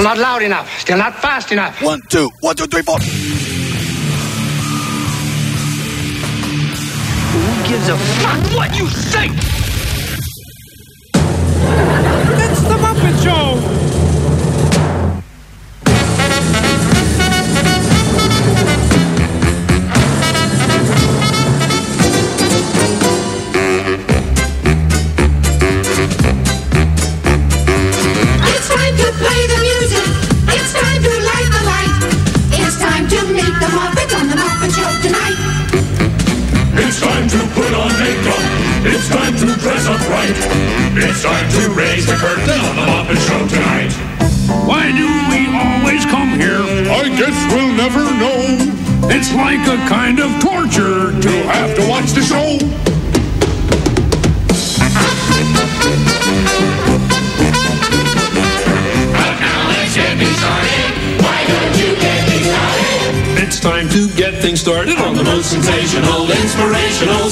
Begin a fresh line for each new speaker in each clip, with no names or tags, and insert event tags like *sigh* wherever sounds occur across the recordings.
Still not loud enough. Still not fast enough.
One, two, one, two, three, four.
Who gives a fuck what you think?
It's the Muppet Show! started on the most
sensational, inspirational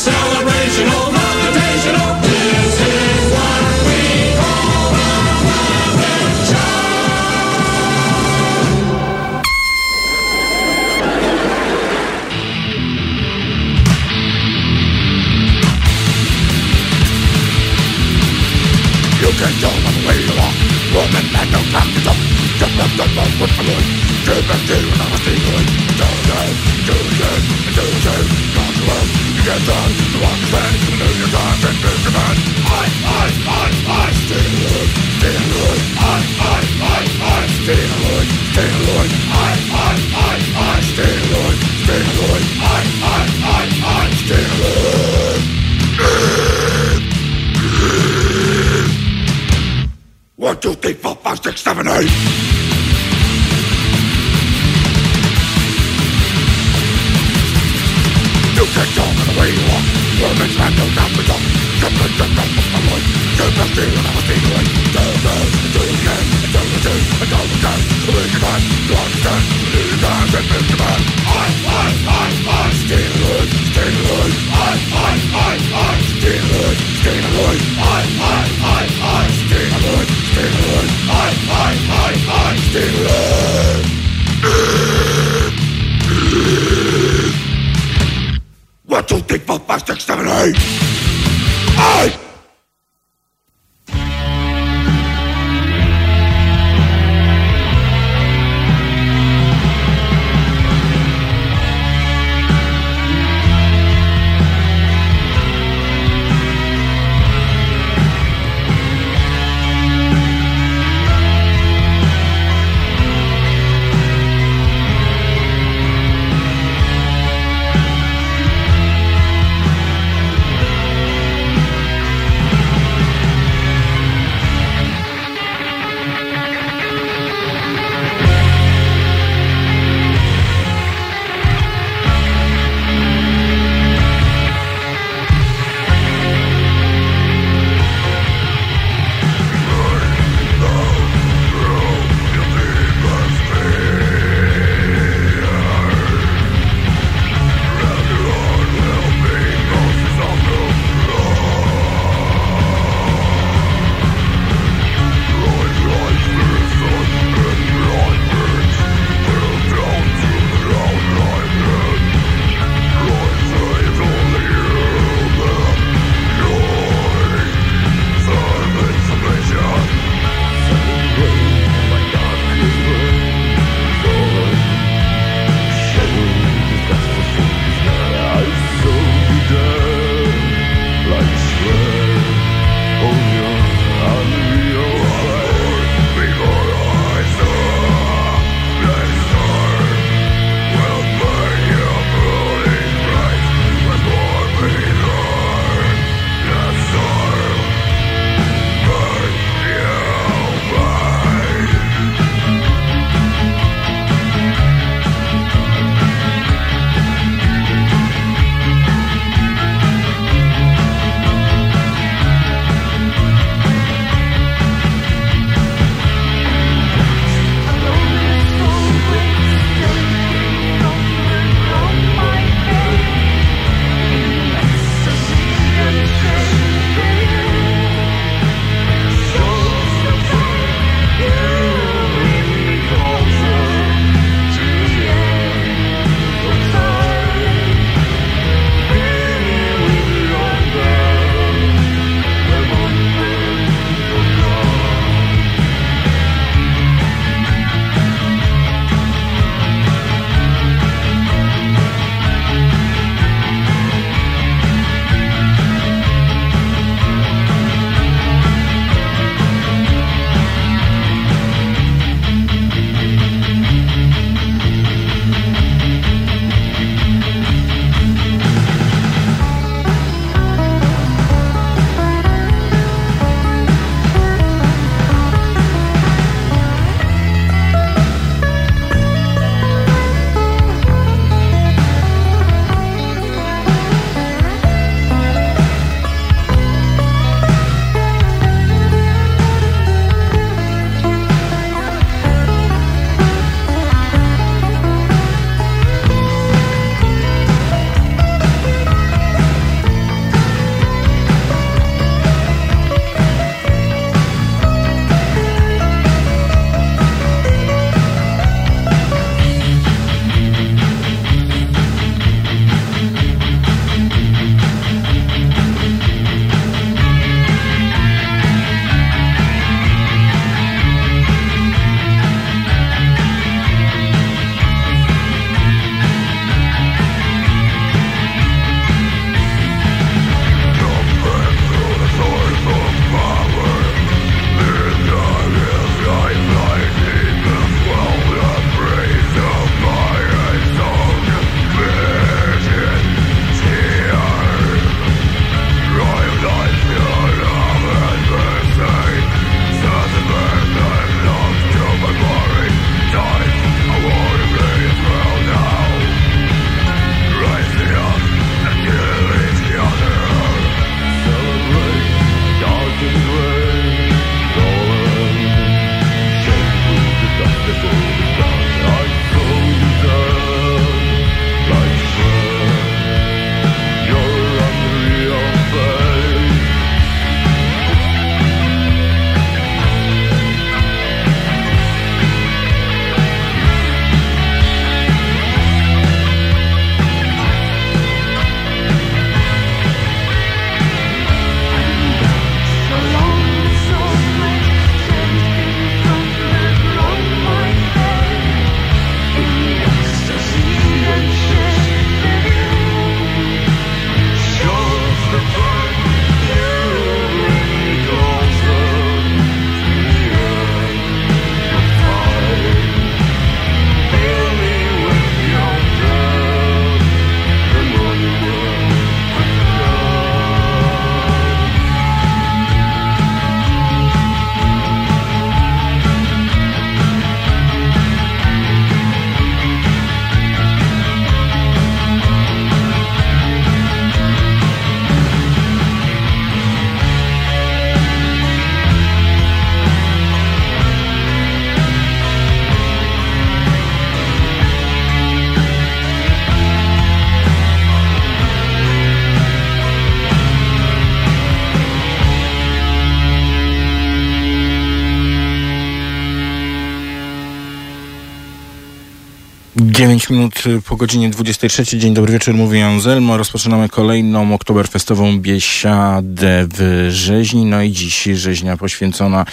9 minut po godzinie 23. Dzień dobry wieczór, mówi Jan Zelmo. Rozpoczynamy kolejną oktoberfestową biesiadę w Rzeźni. No i dziś rzeźnia poświęcona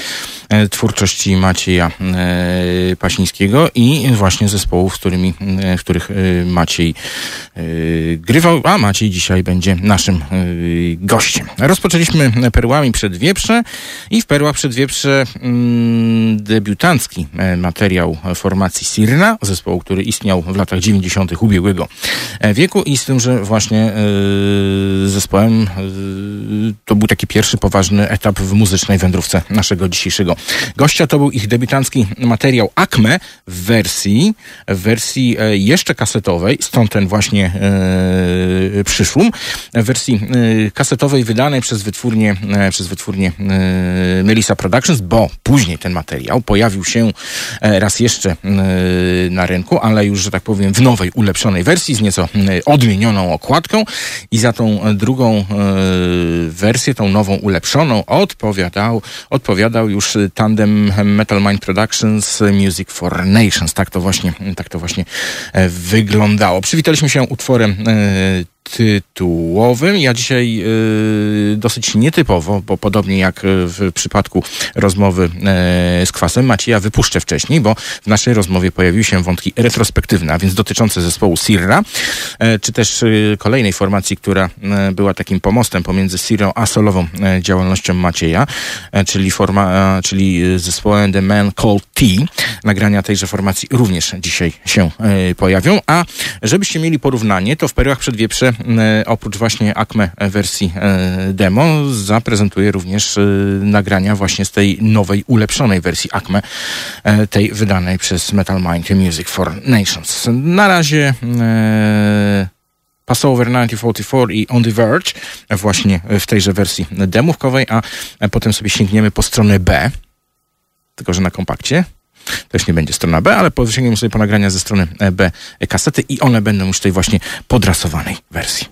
e, twórczości Macieja e, Pasińskiego i właśnie zespołów, z którymi, w których e, Maciej e, grywał, a Maciej dzisiaj będzie naszym e, gościem. Rozpoczęliśmy perłami przed wieprze i w perłach przed wieprze mm, debiutancki e, materiał formacji Sirna, zespołu, który istniał w latach 90. ubiegłego e, wieku i z tym, że właśnie e, zespołem to był taki pierwszy poważny etap w muzycznej wędrówce naszego dzisiejszego gościa. To był ich debiutancki materiał Acme w wersji, w wersji jeszcze kasetowej, stąd ten właśnie e, przyszłum, w wersji e, kasetowej wydanej przez wytwórnię, e, przez wytwórnię e, Melissa Productions, bo później ten materiał pojawił się e, raz jeszcze e, na rynku, ale już, że tak powiem, w nowej, ulepszonej wersji z nieco e, odmienioną okładką i za tą drugą wersję, tą nową, ulepszoną odpowiadał, odpowiadał już tandem Metal Mind Productions Music for Nations. Tak to właśnie, tak to właśnie wyglądało. Przywitaliśmy się utworem e, tytułowym. Ja dzisiaj y, dosyć nietypowo, bo podobnie jak w przypadku rozmowy y, z Kwasem, Macieja wypuszczę wcześniej, bo w naszej rozmowie pojawiły się wątki retrospektywne, a więc dotyczące zespołu Sirra, y, czy też y, kolejnej formacji, która y, była takim pomostem pomiędzy Sirrą a solową y, działalnością Macieja, y, czyli, forma, y, czyli y, zespołem The Man Called T. Nagrania tejże formacji również dzisiaj się y, pojawią, a żebyście mieli porównanie, to w Perłach przed Wieprze e, oprócz właśnie Acme wersji e, demo zaprezentuję również e, nagrania właśnie z tej nowej, ulepszonej wersji Acme, e, tej wydanej przez Metal Mind Music for Nations. Na razie e, Passover 1944 i On the Verge właśnie w tejże wersji demówkowej, a potem sobie sięgniemy po stronę B, tylko że na kompakcie. To już nie będzie strona B, ale sięgniemy sobie po nagrania ze strony e, B kasety i one będą już tej właśnie podrasowanej wersji.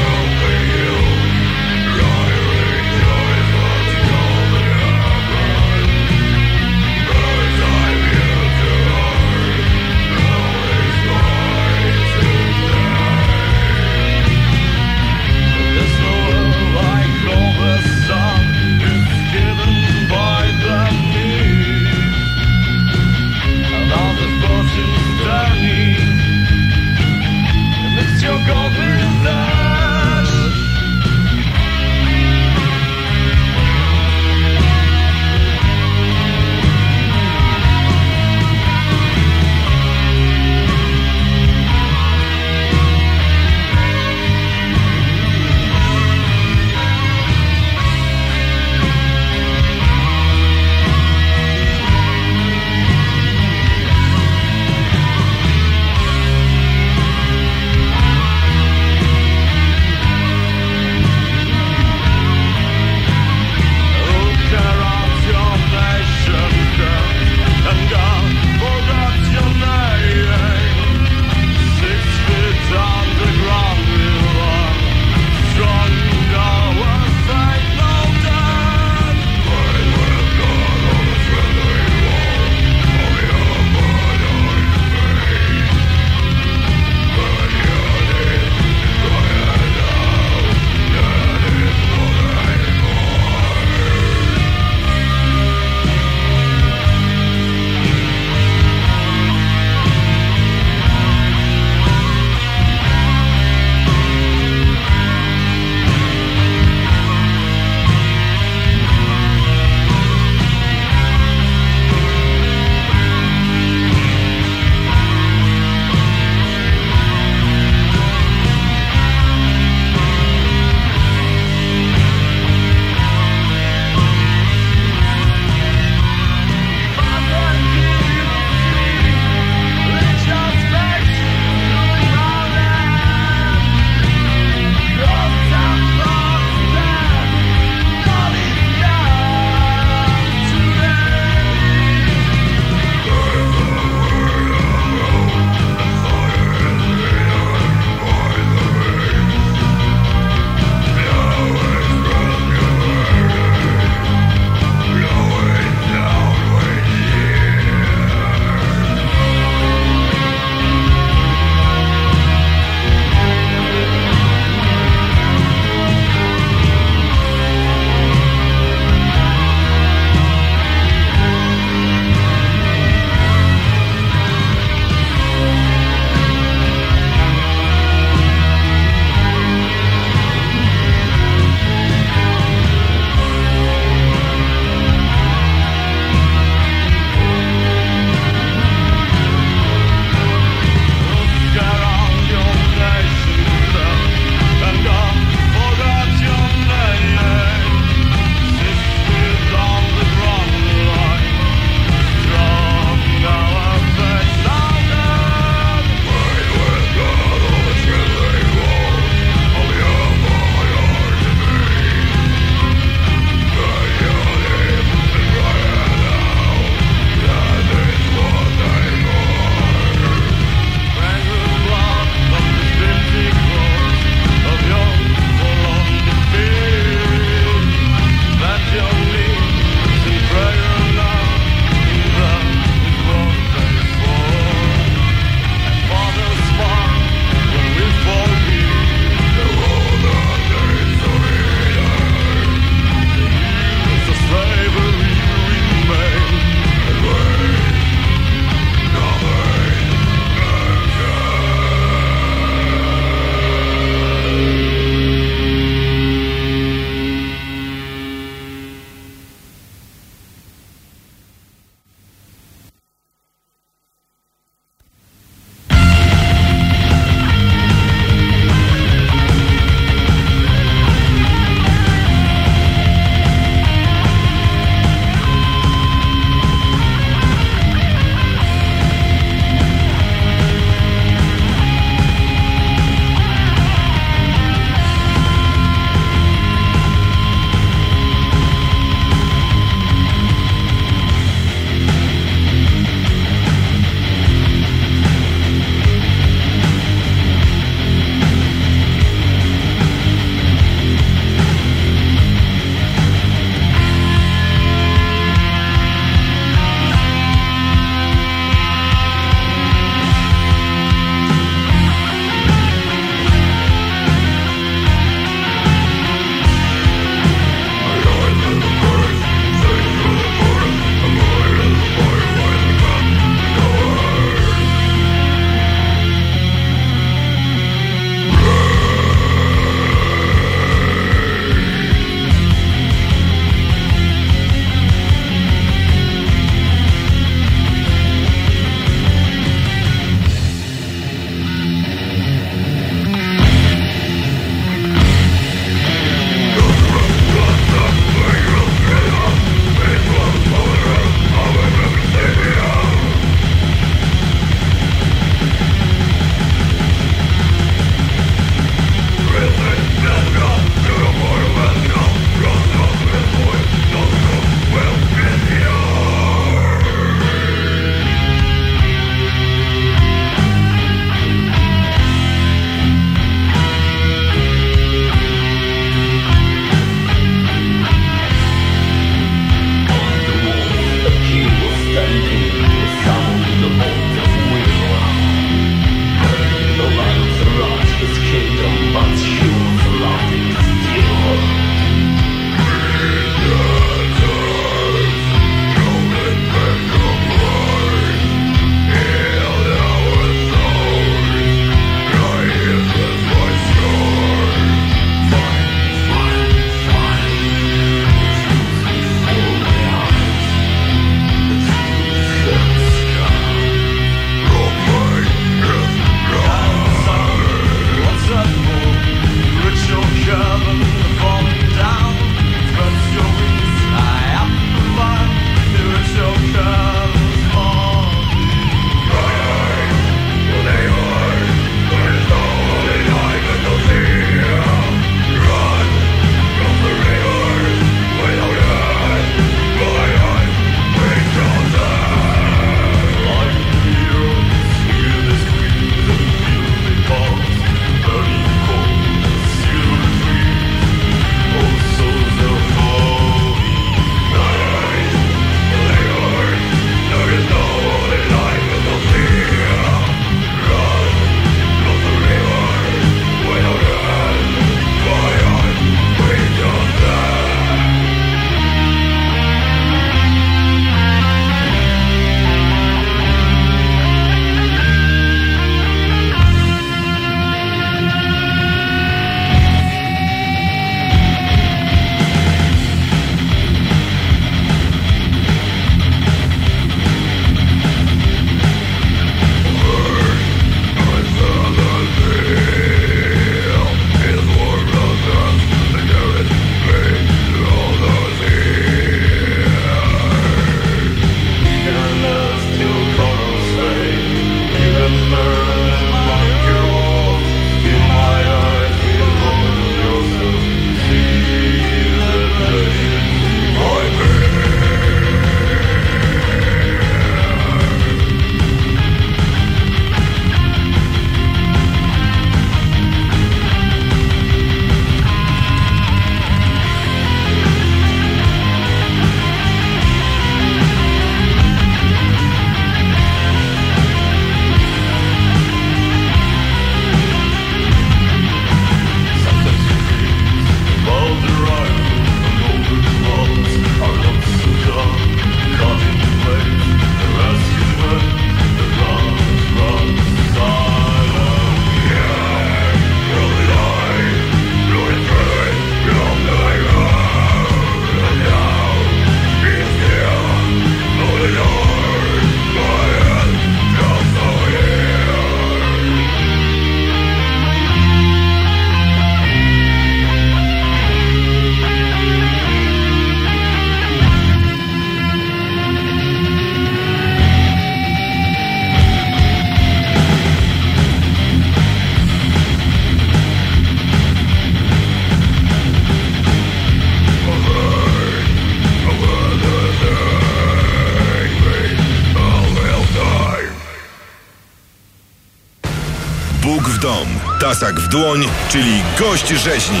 Tasak w dłoń, czyli gość rzeźni.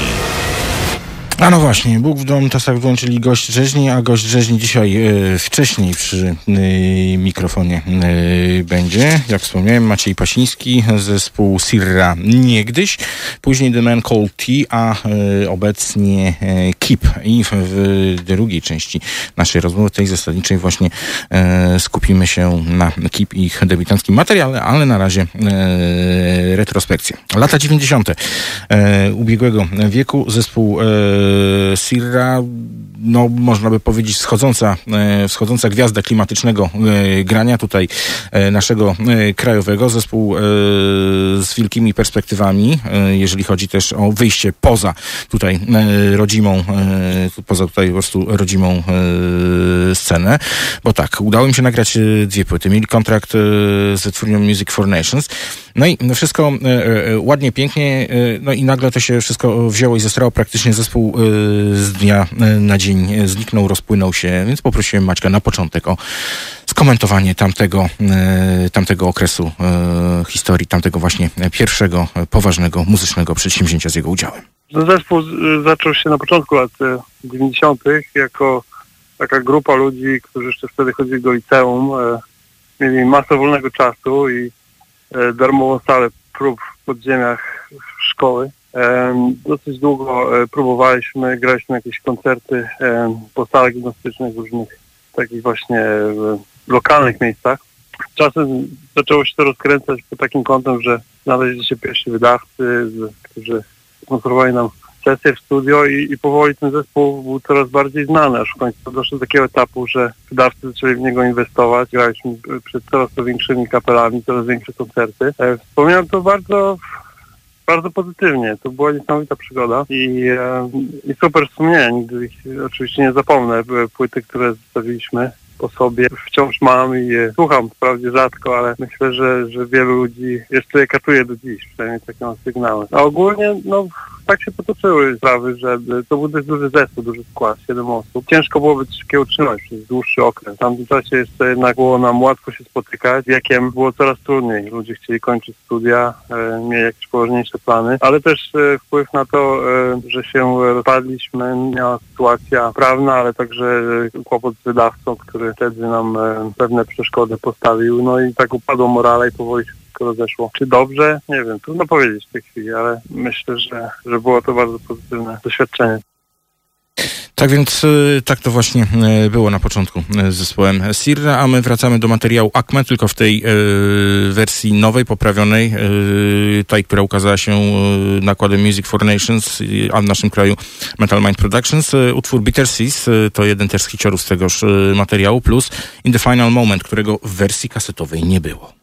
A no właśnie, Bóg w dom, tasak włączyli gość rzeźni, a gość rzeźni dzisiaj e, wcześniej przy e, mikrofonie e, będzie. Jak wspomniałem, Maciej Pasiński, zespół Sirra niegdyś, później The Man Called T, a e, obecnie e, Keep. I w, drugiej części naszej rozmowy, tej zasadniczej właśnie e, skupimy się na Keep i ich debiutanckim materiale, ale na razie retrospekcja. Lata 90. E, ubiegłego wieku, zespół Sirra, no można by powiedzieć schodząca, wschodząca gwiazda klimatycznego grania tutaj naszego krajowego. Zespół z wielkimi perspektywami, jeżeli chodzi też o wyjście poza tutaj e, rodzimą, e, poza tutaj po prostu rodzimą e, scenę. Bo tak, udało mi się nagrać dwie płyty. Mieli kontrakt z twórnią Music for Nations. No i no wszystko ładnie, pięknie, no i nagle to się wszystko wzięło i zestrało. Praktycznie zespół z dnia na dzień zniknął, rozpłynął się, więc poprosiłem Maćka na początek o skomentowanie tamtego, e, tamtego okresu e, historii, tamtego właśnie pierwszego e, poważnego muzycznego przedsięwzięcia z jego udziałem.
Zespół zaczął się na początku lat e, 90. jako taka grupa ludzi, którzy jeszcze wtedy chodzili do liceum, mieli masę wolnego czasu i darmową salę prób w podziemiach szkoły. Dosyć długo próbowaliśmy, graliśmy jakieś koncerty po salach gimnastycznych różnych takich właśnie lokalnych miejscach. Czasem zaczęło się to rozkręcać pod takim kątem, że znaleźli się pierwsi wydawcy, którzy sponsorowali nam sesję w studio i, i powoli ten zespół był coraz bardziej znany, aż w końcu doszło do takiego etapu, że wydawcy zaczęli w niego inwestować, graliśmy przed coraz to większymi kapelami, coraz większe koncerty. E, Wspominam to bardzo bardzo pozytywnie. To była niesamowita przygoda i, e, i super wspomnienia. Nigdy ich oczywiście nie zapomnę. Były płyty, które zostawiliśmy po sobie. Wciąż mam i je słucham, wprawdzie rzadko, ale myślę, że, że wielu ludzi jeszcze je katuje do dziś, przynajmniej takie mam sygnały. A ogólnie, no, tak się potoczyły sprawy, że to był dość duży zespół, duży skład, siedem osób. Ciężko coś takiego utrzymać przez dłuższy okres. W tamtym czasie jeszcze jednak było nam łatwo się spotykać. Wiekiem było coraz trudniej. Ludzie chcieli kończyć studia, e, mieli jakieś poważniejsze plany, ale też e, wpływ na to, e, że się rozpadliśmy, miała sytuacja prawna, ale także e, kłopot z wydawcą, który wtedy nam e, pewne przeszkody postawił. No i tak upadło morale i powoli się wszystko rozeszło. Czy dobrze? Nie wiem, trudno powiedzieć w tej chwili, ale myślę, że, że było to bardzo pozytywne doświadczenie.
Tak więc y, tak to właśnie y, było na początku y, z zespołem Sirra, a my wracamy do materiału Acme, tylko w tej wersji nowej, poprawionej, tej, która ukazała się nakładem Music for Nations, a w naszym kraju Metal Mind Productions. Utwór Bitter Seas to jeden też z hiciorów z tegoż materiału, plus In the Final Moment, którego w wersji kasetowej nie było.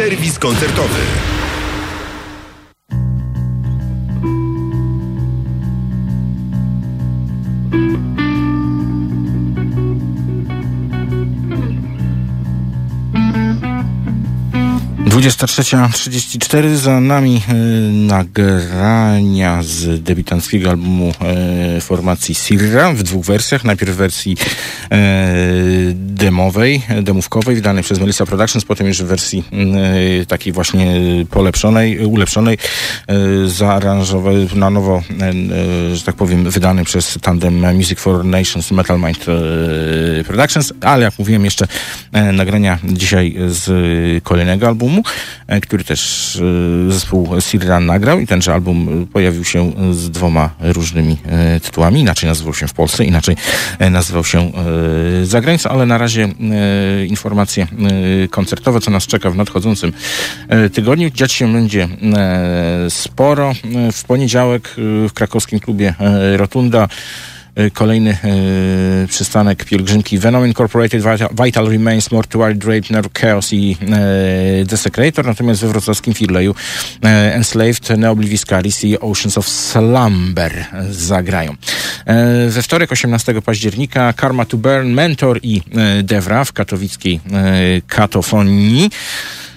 Serwis koncertowy.
Dwudziesta trzecia trzydzieści cztery za nami e, nagrania z debiutanckiego albumu e, formacji Sirra. W dwóch wersjach. Najpierw w wersji e, demowej, demówkowej, wydanej przez Melissa Productions, potem już w wersji takiej właśnie polepszonej, ulepszonej, zaaranżowanej na nowo, że tak powiem, wydanej przez tandem Music for Nations Metal Mind Productions, ale jak mówiłem jeszcze nagrania dzisiaj z kolejnego albumu, który też e, zespół Sirra nagrał i tenże album pojawił się z dwoma różnymi e, tytułami. Inaczej nazywał się w Polsce, inaczej e, nazywał się e, za granicą, ale na razie e, informacje e, koncertowe, co nas czeka w nadchodzącym e, tygodniu. Dziać się będzie e, sporo. E, W poniedziałek e, w krakowskim klubie e, Rotunda E, Kolejny e, przystanek pielgrzymki Venom Incorporated, Vital, Remains, Mortuary Drape, Nerve Chaos i e, Desecrator. Natomiast we wrocławskim Firleju e, Enslaved, Neoblivis Caris i Oceans of Slumber zagrają. E, we wtorek, 18 października, Karma to Burn, Mentor i e, Devra w katowickiej e, katofonii e,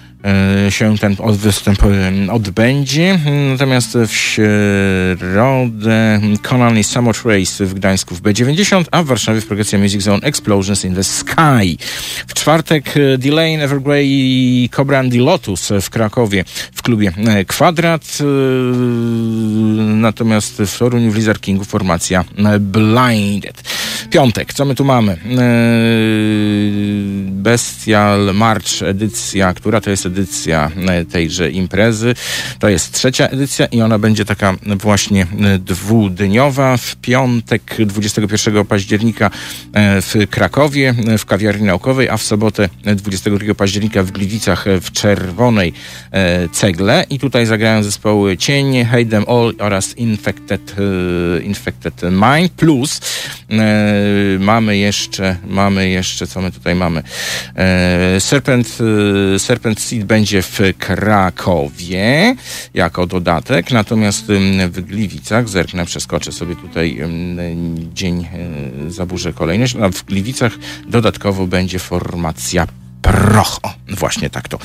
się ten występ e, odbędzie. Natomiast w środę Conan i Summer Race w Gdańsku w B90, a w Warszawie w Progresja Music Zone Explosions in the Sky. W czwartek e, Delane, Evergrey i Cobra the Lotus w Krakowie w klubie e, Kwadrat. E, Natomiast w Toruniu w Lizard Kingu formacja e, Blinded. Piątek, co my tu mamy? E, Bestial March edycja, która to jest edycja e, tejże imprezy. To jest trzecia edycja i ona będzie taka właśnie e, dwudniowa. W piątek 21 października e, w Krakowie w kawiarni naukowej, a w sobotę e, 22 października w Gliwicach w Czerwonej Cegle. I tutaj zagrają zespoły Cień, Hate Them All oraz Infected, Infected Mind. Plus mamy jeszcze, mamy jeszcze, co my tutaj mamy? Serpent, Serpent Seed będzie w Krakowie jako dodatek, natomiast w Gliwicach, zerknę, przeskoczę sobie tutaj dzień, e, zaburzę kolejność, a w Gliwicach dodatkowo będzie formacja Proch. O, właśnie tak to,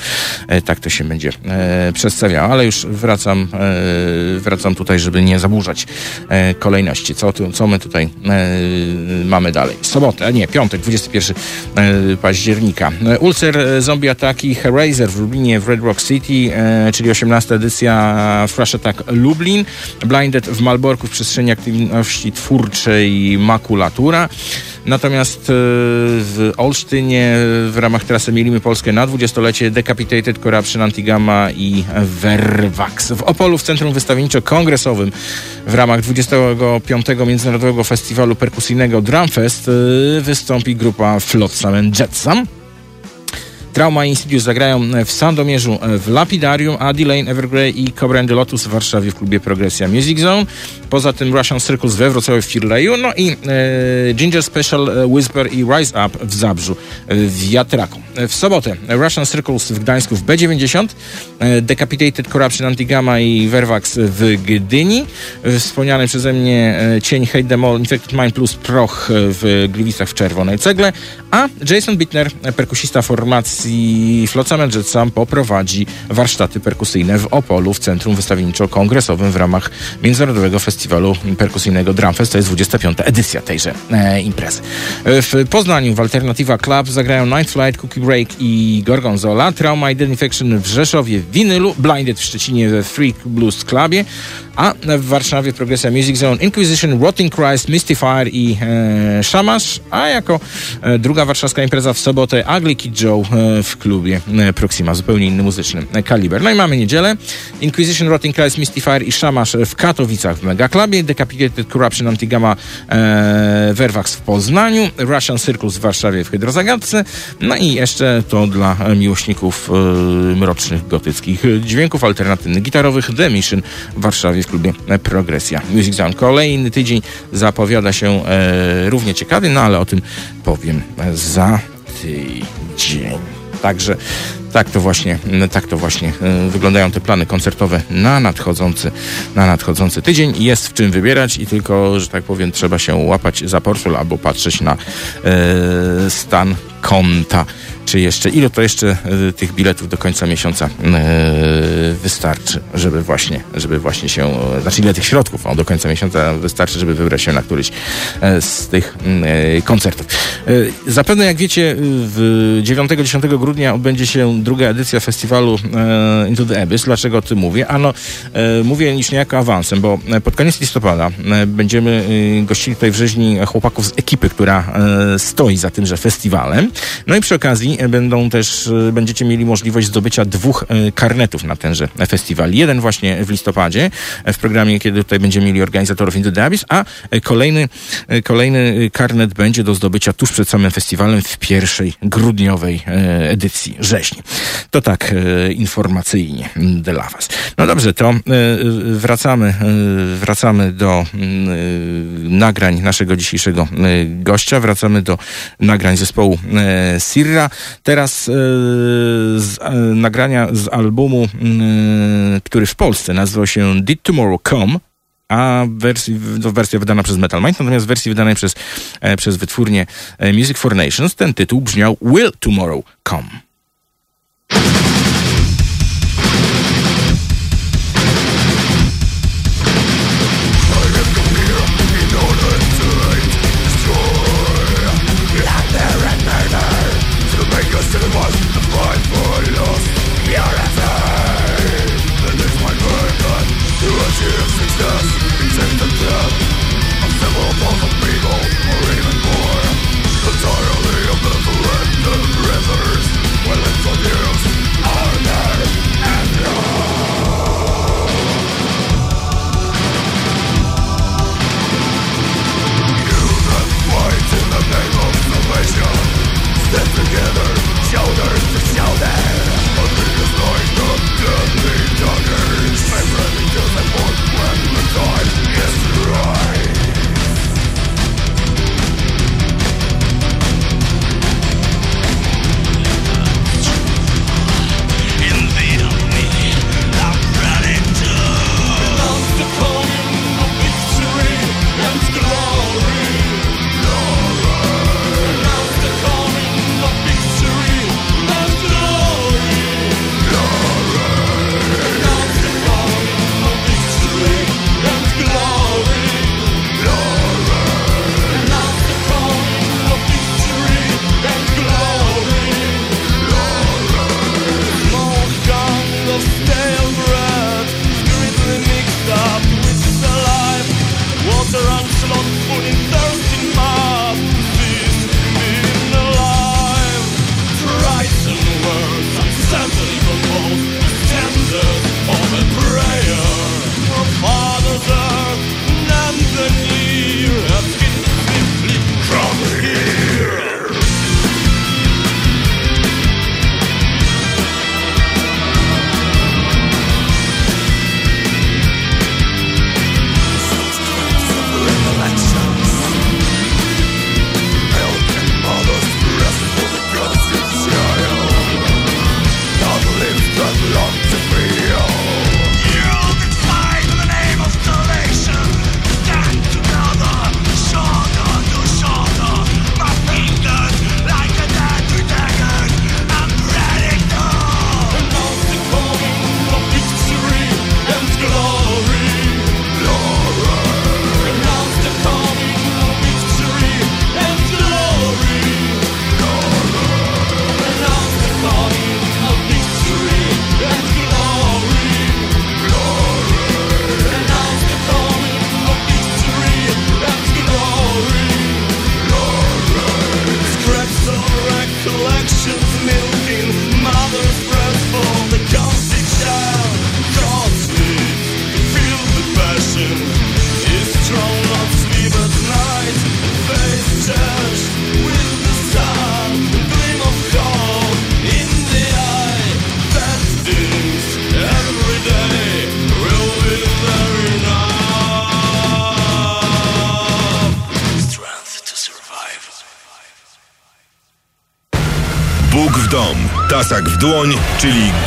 e, tak to się będzie e, przedstawiało, ale już wracam, e, wracam tutaj, żeby nie zaburzać e, kolejności. Co, tu, co my tutaj e, mamy dalej? Sobotę, a nie, piątek, 21 e, października. Ulcer Zombie Ataki Herazer w Lublinie w Red Rock City, czyli 18 edycja Flash Attack Lublin. Blinded w Malborku w przestrzeni aktywności twórczej Makulatura. Natomiast w Olsztynie w ramach trasy Mielimy Polskę na dwudziestolecie Decapitated Corruption Antigama i Vervax. W Opolu w Centrum Wystawienniczo-Kongresowym w ramach 25. Międzynarodowego Festiwalu Perkusyjnego Drumfest e, wystąpi grupa Flotsam Jetsam. Trauma i Insidious zagrają w Sandomierzu w Lapidarium, a Delane, Evergrey i Cobra and Lotus w Warszawie w klubie Progresja Music Zone. Poza tym Russian Circles we Wrocławiu w Firleju, no i e, Ginger Special e, Whisper i Rise Up w Zabrzu e, w Jatraku. E, W sobotę Russian Circles w Gdańsku w B90, e, Decapitated Corruption Antigama i Vervax w Gdyni, e, wspomniany przeze mnie e, Cień Hate Them All, Infected Mind plus Proch e, w Gliwicach w Czerwonej Cegle, A Jason Bittner, perkusista formacji Flotsam and Jetsam, poprowadzi warsztaty perkusyjne w Opolu w Centrum Wystawienniczo-Kongresowym w ramach Międzynarodowego Festiwalu Perkusyjnego Drumfest. To jest 25. edycja tejże e, imprezy. E, W Poznaniu w Alternativa Club zagrają Night Flight, Cookie Break i Gorgonzola, Trauma Identification w Rzeszowie w Winylu, Blinded w Szczecinie we Freak Blues Clubie, a w Warszawie Progresja Music Zone, Inquisition, Rotting Christ, Mystifier i e, Shamash, a jako e, druga warszawska impreza w sobotę Ugly Kid Joe e, w klubie e, Proxima, zupełnie inny muzyczny e, kaliber. No i mamy niedzielę, Inquisition, Rotting Christ, Mystifier i Shamash w Katowicach w Megaklubie, Decapitated Corruption, Antigama e, Vervax w Poznaniu, Russian Circus w Warszawie w Hydrozagadce, no i jeszcze to dla e, miłośników mrocznych, gotyckich dźwięków alternatywnych, gitarowych The Mission w Warszawie w klubie e, Progresja Music Zone. Kolejny tydzień zapowiada się e, równie ciekawy, no ale o tym powiem za tydzień. Także tak to właśnie, tak to właśnie e, wyglądają te plany koncertowe na nadchodzący, na nadchodzący tydzień. Jest w czym wybierać i tylko, że tak powiem, trzeba się łapać za portfel albo patrzeć na e, stan konta. Czy jeszcze, ile to jeszcze e, tych biletów do końca miesiąca e, wystarczy, żeby właśnie, żeby właśnie się, e, znaczy ile tych środków do końca miesiąca wystarczy, żeby wybrać się na któryś z tych koncertów. Zapewne, jak wiecie, w 9-10 grudnia odbędzie się druga edycja festiwalu Into the Abyss. Dlaczego o tym mówię? Ano, mówię już niejako awansem, bo pod koniec listopada będziemy gościli tutaj w rzeźni chłopaków z ekipy, która stoi za tymże festiwalem. No i przy okazji będą też, e, będziecie mieli możliwość zdobycia dwóch e, karnetów na tenże festiwal. Jeden właśnie w listopadzie, e, w programie, kiedy tutaj będziemy mieli organizatorów Into the Abyss, a e, kolejny, e, kolejny e, karnet będzie do zdobycia tuż przed samym festiwalem w pierwszej grudniowej e, edycji rzeźni. To tak e, informacyjnie mm, dla Was. No dobrze, to e, wracamy, e, wracamy do mm, e, nagrań naszego dzisiejszego e, gościa, wracamy do nagrań zespołu e, Sirra. Teraz e, z e, nagrania z albumu, mm, który w Polsce nazywał się Did Tomorrow Come, a wersji, to wersja wydana przez Metal Mind, natomiast w wersji wydanej przez, e, przez wytwórnię e, Music for Nations ten tytuł brzmiał Will Tomorrow Come.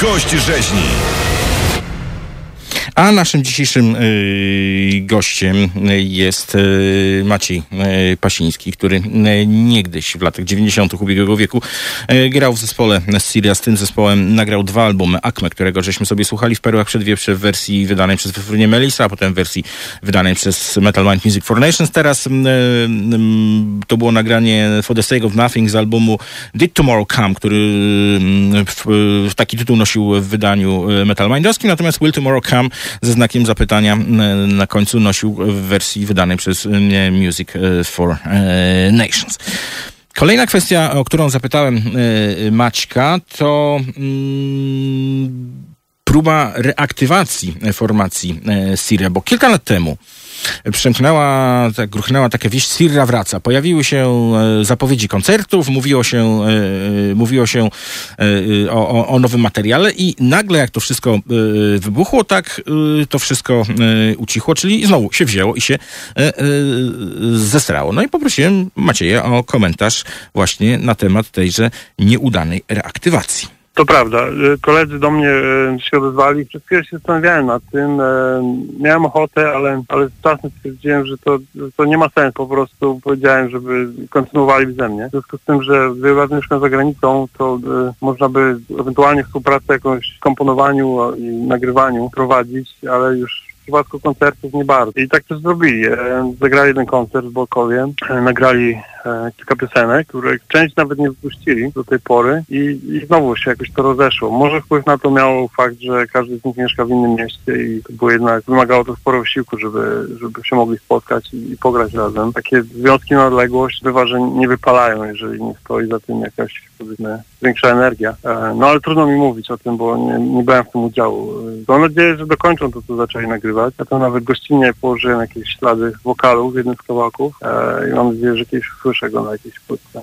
Czyli gość rzeźni.
A naszym dzisiejszym y, gościem jest y, Maciej y, Pasiński, który y, niegdyś w latach 90. ubiegłego wieku y, grał w zespole Syria. Z tym zespołem nagrał dwa albumy Akme, którego żeśmy sobie słuchali w Perłach Przedwieprze w wersji wydanej przez wytwórnię Melissa, a potem w wersji wydanej przez Metal Mind Music for Nations. Teraz y, y, to było nagranie For the Sake of Nothing z albumu Did Tomorrow Come, który y, w, w taki tytuł nosił w wydaniu y, Metal Mindowskim, natomiast Will Tomorrow Come ze znakiem zapytania y, na końcu nosił w wersji wydanej przez y, Music y, for Nations. Kolejna kwestia, o którą zapytałem Maćka, to mm, próba reaktywacji formacji e, Syria, bo kilka lat temu przemknęła, tak, gruchnęła taka wieść, Sirra wraca. Pojawiły się e, zapowiedzi koncertów, mówiło się, e, e, mówiło się o, o, nowym materiale i nagle jak to wszystko wybuchło, tak to wszystko ucichło, czyli znowu się wzięło i się zesrało. No i poprosiłem Macieja o komentarz właśnie na temat tejże nieudanej reaktywacji.
To prawda. Y, Koledzy do mnie y, się odezwali. Przez chwilę się zastanawiałem nad tym. y, Miałem ochotę, ale, ale z czasem stwierdziłem, że to, to nie ma sensu. Po prostu powiedziałem, żeby kontynuowali beze mnie. W związku z tym, że wielu lat mieszkam za granicą, to można by ewentualnie współpracę jakąś w komponowaniu i nagrywaniu prowadzić, ale już w przypadku koncertów nie bardzo. I tak też zrobili. Zagrali jeden koncert w Bolkowie, e, nagrali kilka piosenek, które część nawet nie wypuścili do tej pory i, i znowu się jakoś to rozeszło. Może wpływ na to miał fakt, że każdy z nich mieszka w innym mieście i to było jednak, wymagało to sporo wysiłku, żeby, żeby się mogli spotkać i, i pograć razem. Takie związki na odległość bywa, że nie wypalają, jeżeli nie stoi za tym jakaś powiedzmy większa energia. E, No ale trudno mi mówić o tym, bo nie, nie brałem w tym udziału. E, Mam nadzieję, że dokończą to, co zaczęli nagrywać. Ja tam nawet gościnnie położyłem jakieś ślady wokalu w jednym z kawałków e, i mam nadzieję, że kiedyś usłyszę go na jakiejś płytce.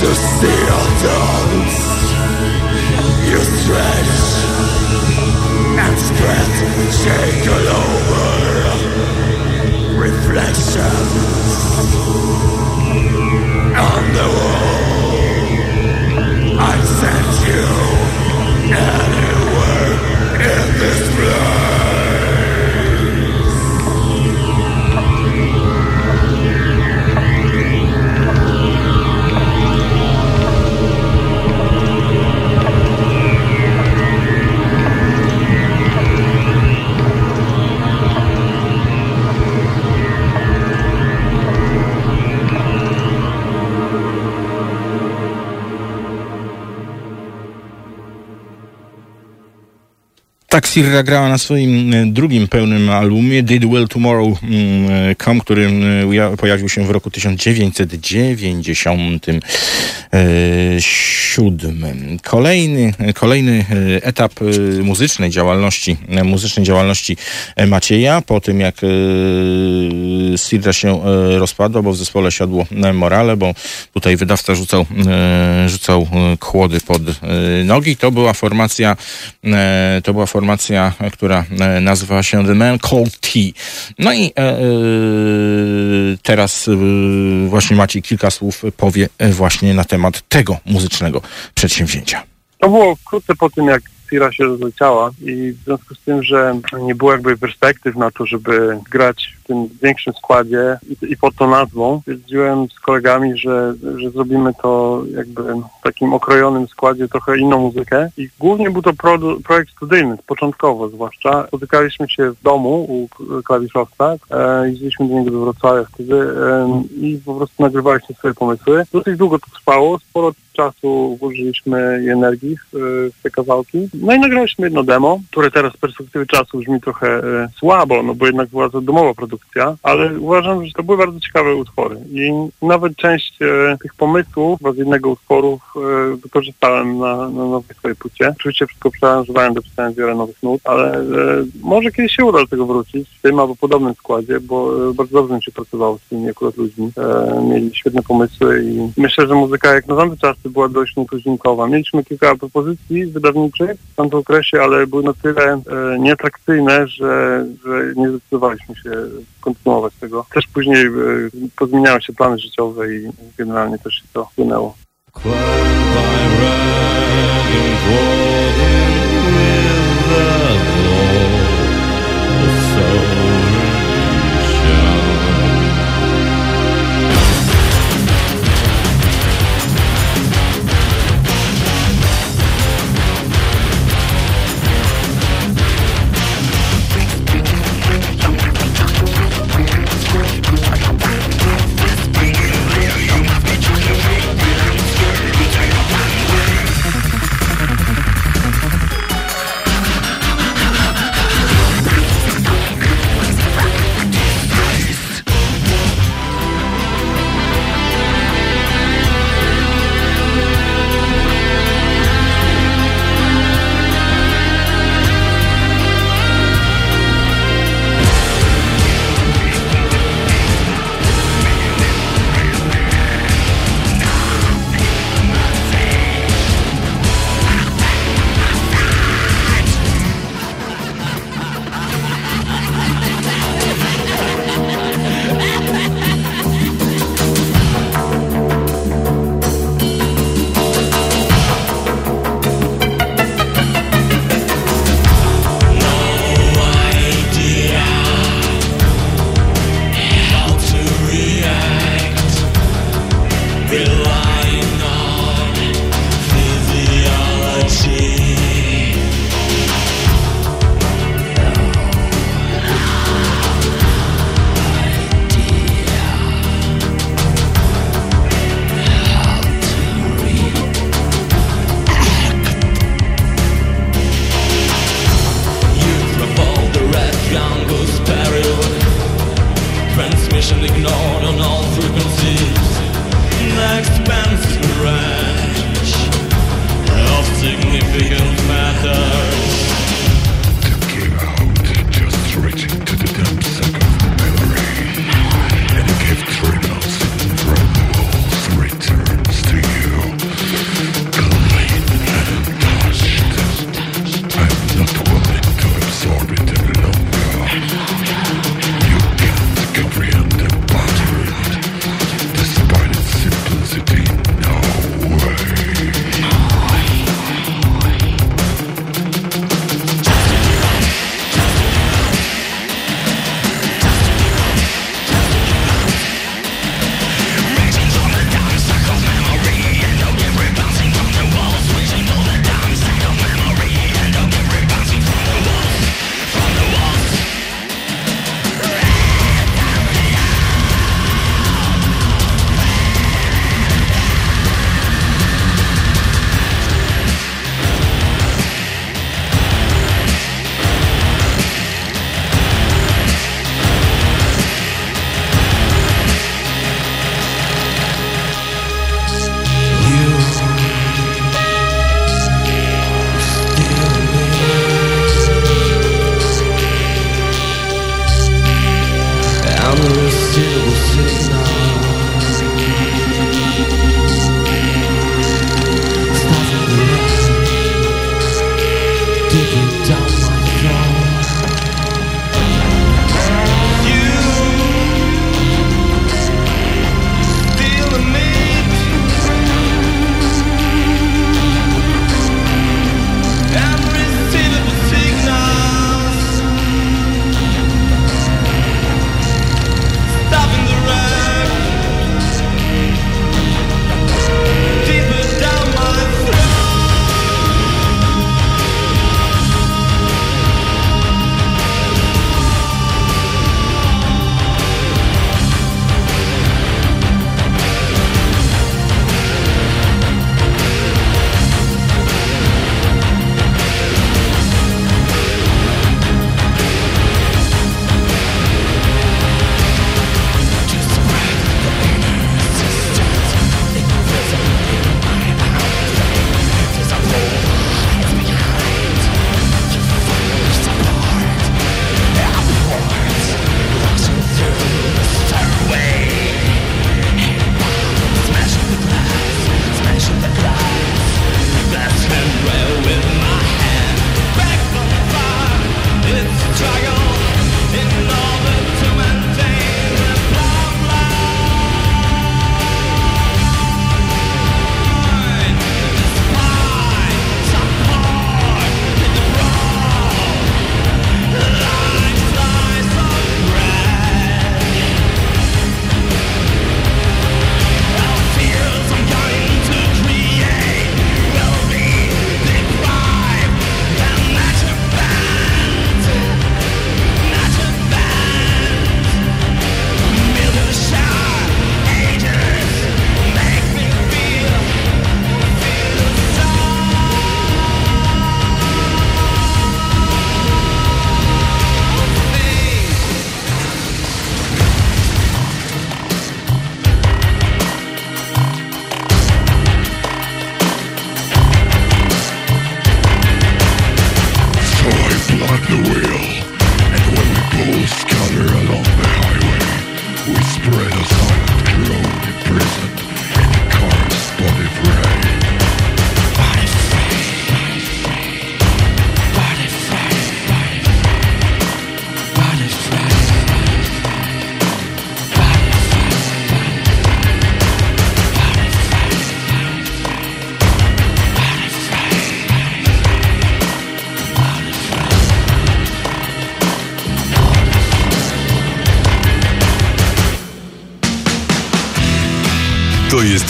To see your dance You stretch and strength take all over. Reflections. On the wall I sent you anywhere in this place
Tak Sirra grała na swoim e, drugim pełnym albumie Did Well Tomorrow mm, e, Come, który uja- pojawił się w roku 1997. Kolejny, kolejny e, etap e, muzycznej działalności, e, muzycznej działalności e, Macieja, po tym jak e, Sirra się e, rozpadła, bo w zespole siadło e, morale, bo tutaj wydawca rzucał, e, rzucał e, kłody pod e, nogi. To była formacja, e, to była formacja, e, która e, nazywa się The Man Called T. No i e, teraz właśnie Maciej kilka słów powie właśnie na temat tego muzycznego przedsięwzięcia.
To było wkrótce po tym, jak Sira się rozleciała i w związku z tym, że nie było jakby perspektyw na to, żeby grać w tym większym składzie i, i pod tą nazwą, stwierdziłem z kolegami, że, że zrobimy to jakby w takim okrojonym składzie trochę inną muzykę i głównie był to pro, projekt studyjny, początkowo zwłaszcza. Spotykaliśmy się w domu u klawiszowca, e, jeździliśmy do niego do Wrocławia wtedy e, i po prostu nagrywaliśmy swoje pomysły. Dosyć długo to trwało, sporo czasu włożyliśmy i energii w, w te kawałki. No i nagraliśmy jedno demo, które teraz z perspektywy czasu brzmi trochę e, słabo, no bo jednak była to domowa produkcja, ale uważam, że to były bardzo ciekawe utwory i nawet część e, tych pomysłów z jednego utworu e, wykorzystałem na, na nowej swojej płycie. Oczywiście wszystko przearanżowałem, dopisałem wiele nowych nut, ale może kiedyś się uda do tego wrócić w tym albo podobnym składzie, bo bardzo dobrze mi się pracowało z tymi akurat ludźmi. Mieli świetne pomysły i myślę, że muzyka jak na tamte czasy była dość nietuzinkowa. Mieliśmy kilka propozycji wydawniczych w tamtym okresie, ale były na tyle e, nieatrakcyjne, że, że nie zdecydowaliśmy się kontynuować tego. Też później e, pozmieniały się plany życiowe i generalnie też się to wpłynęło.
By
ragged,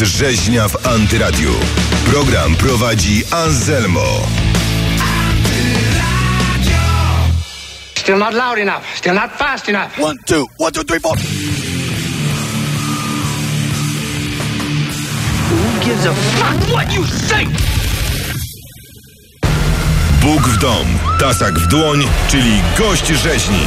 jest rzeźnia w Antyradiu. Program prowadzi Anselmo.
Still not loud enough. Still not fast enough.
One, two, one, two, three, four.
Who gives a fuck what you think?
Bóg w dom, tasak w dłoń, czyli gość rzeźni.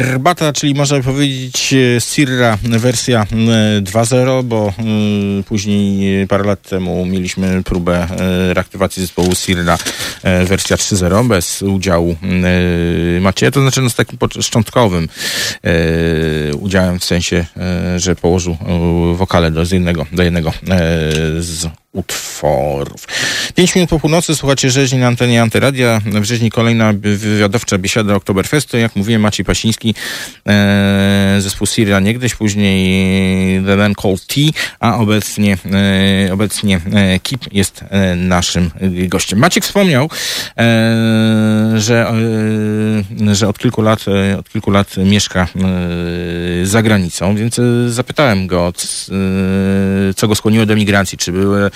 Herbata, czyli można powiedzieć e, Sirra wersja e, 2.0, bo e, później e, parę lat temu mieliśmy próbę e, reaktywacji zespołu Sirra e, wersja 3.0 bez udziału e, Macieja, to znaczy no, z takim początkowym e, udziałem w sensie, e, że położył e, wokale do jednego, do jednego e, z utworów. 5 minut po północy słuchacie rzeźni na antenie Antyradia. W rzeźni kolejna wywiadowcza biesiada Oktoberfestu. Jak mówiłem, Maciej Pasiński, e, zespół Syria niegdyś, później The Man Called T, a obecnie, e, obecnie e, Kip jest e, naszym e, gościem. Maciek wspomniał, e, że, że od kilku lat, od kilku lat mieszka za granicą, więc zapytałem go, co go skłoniło do migracji, czy, były,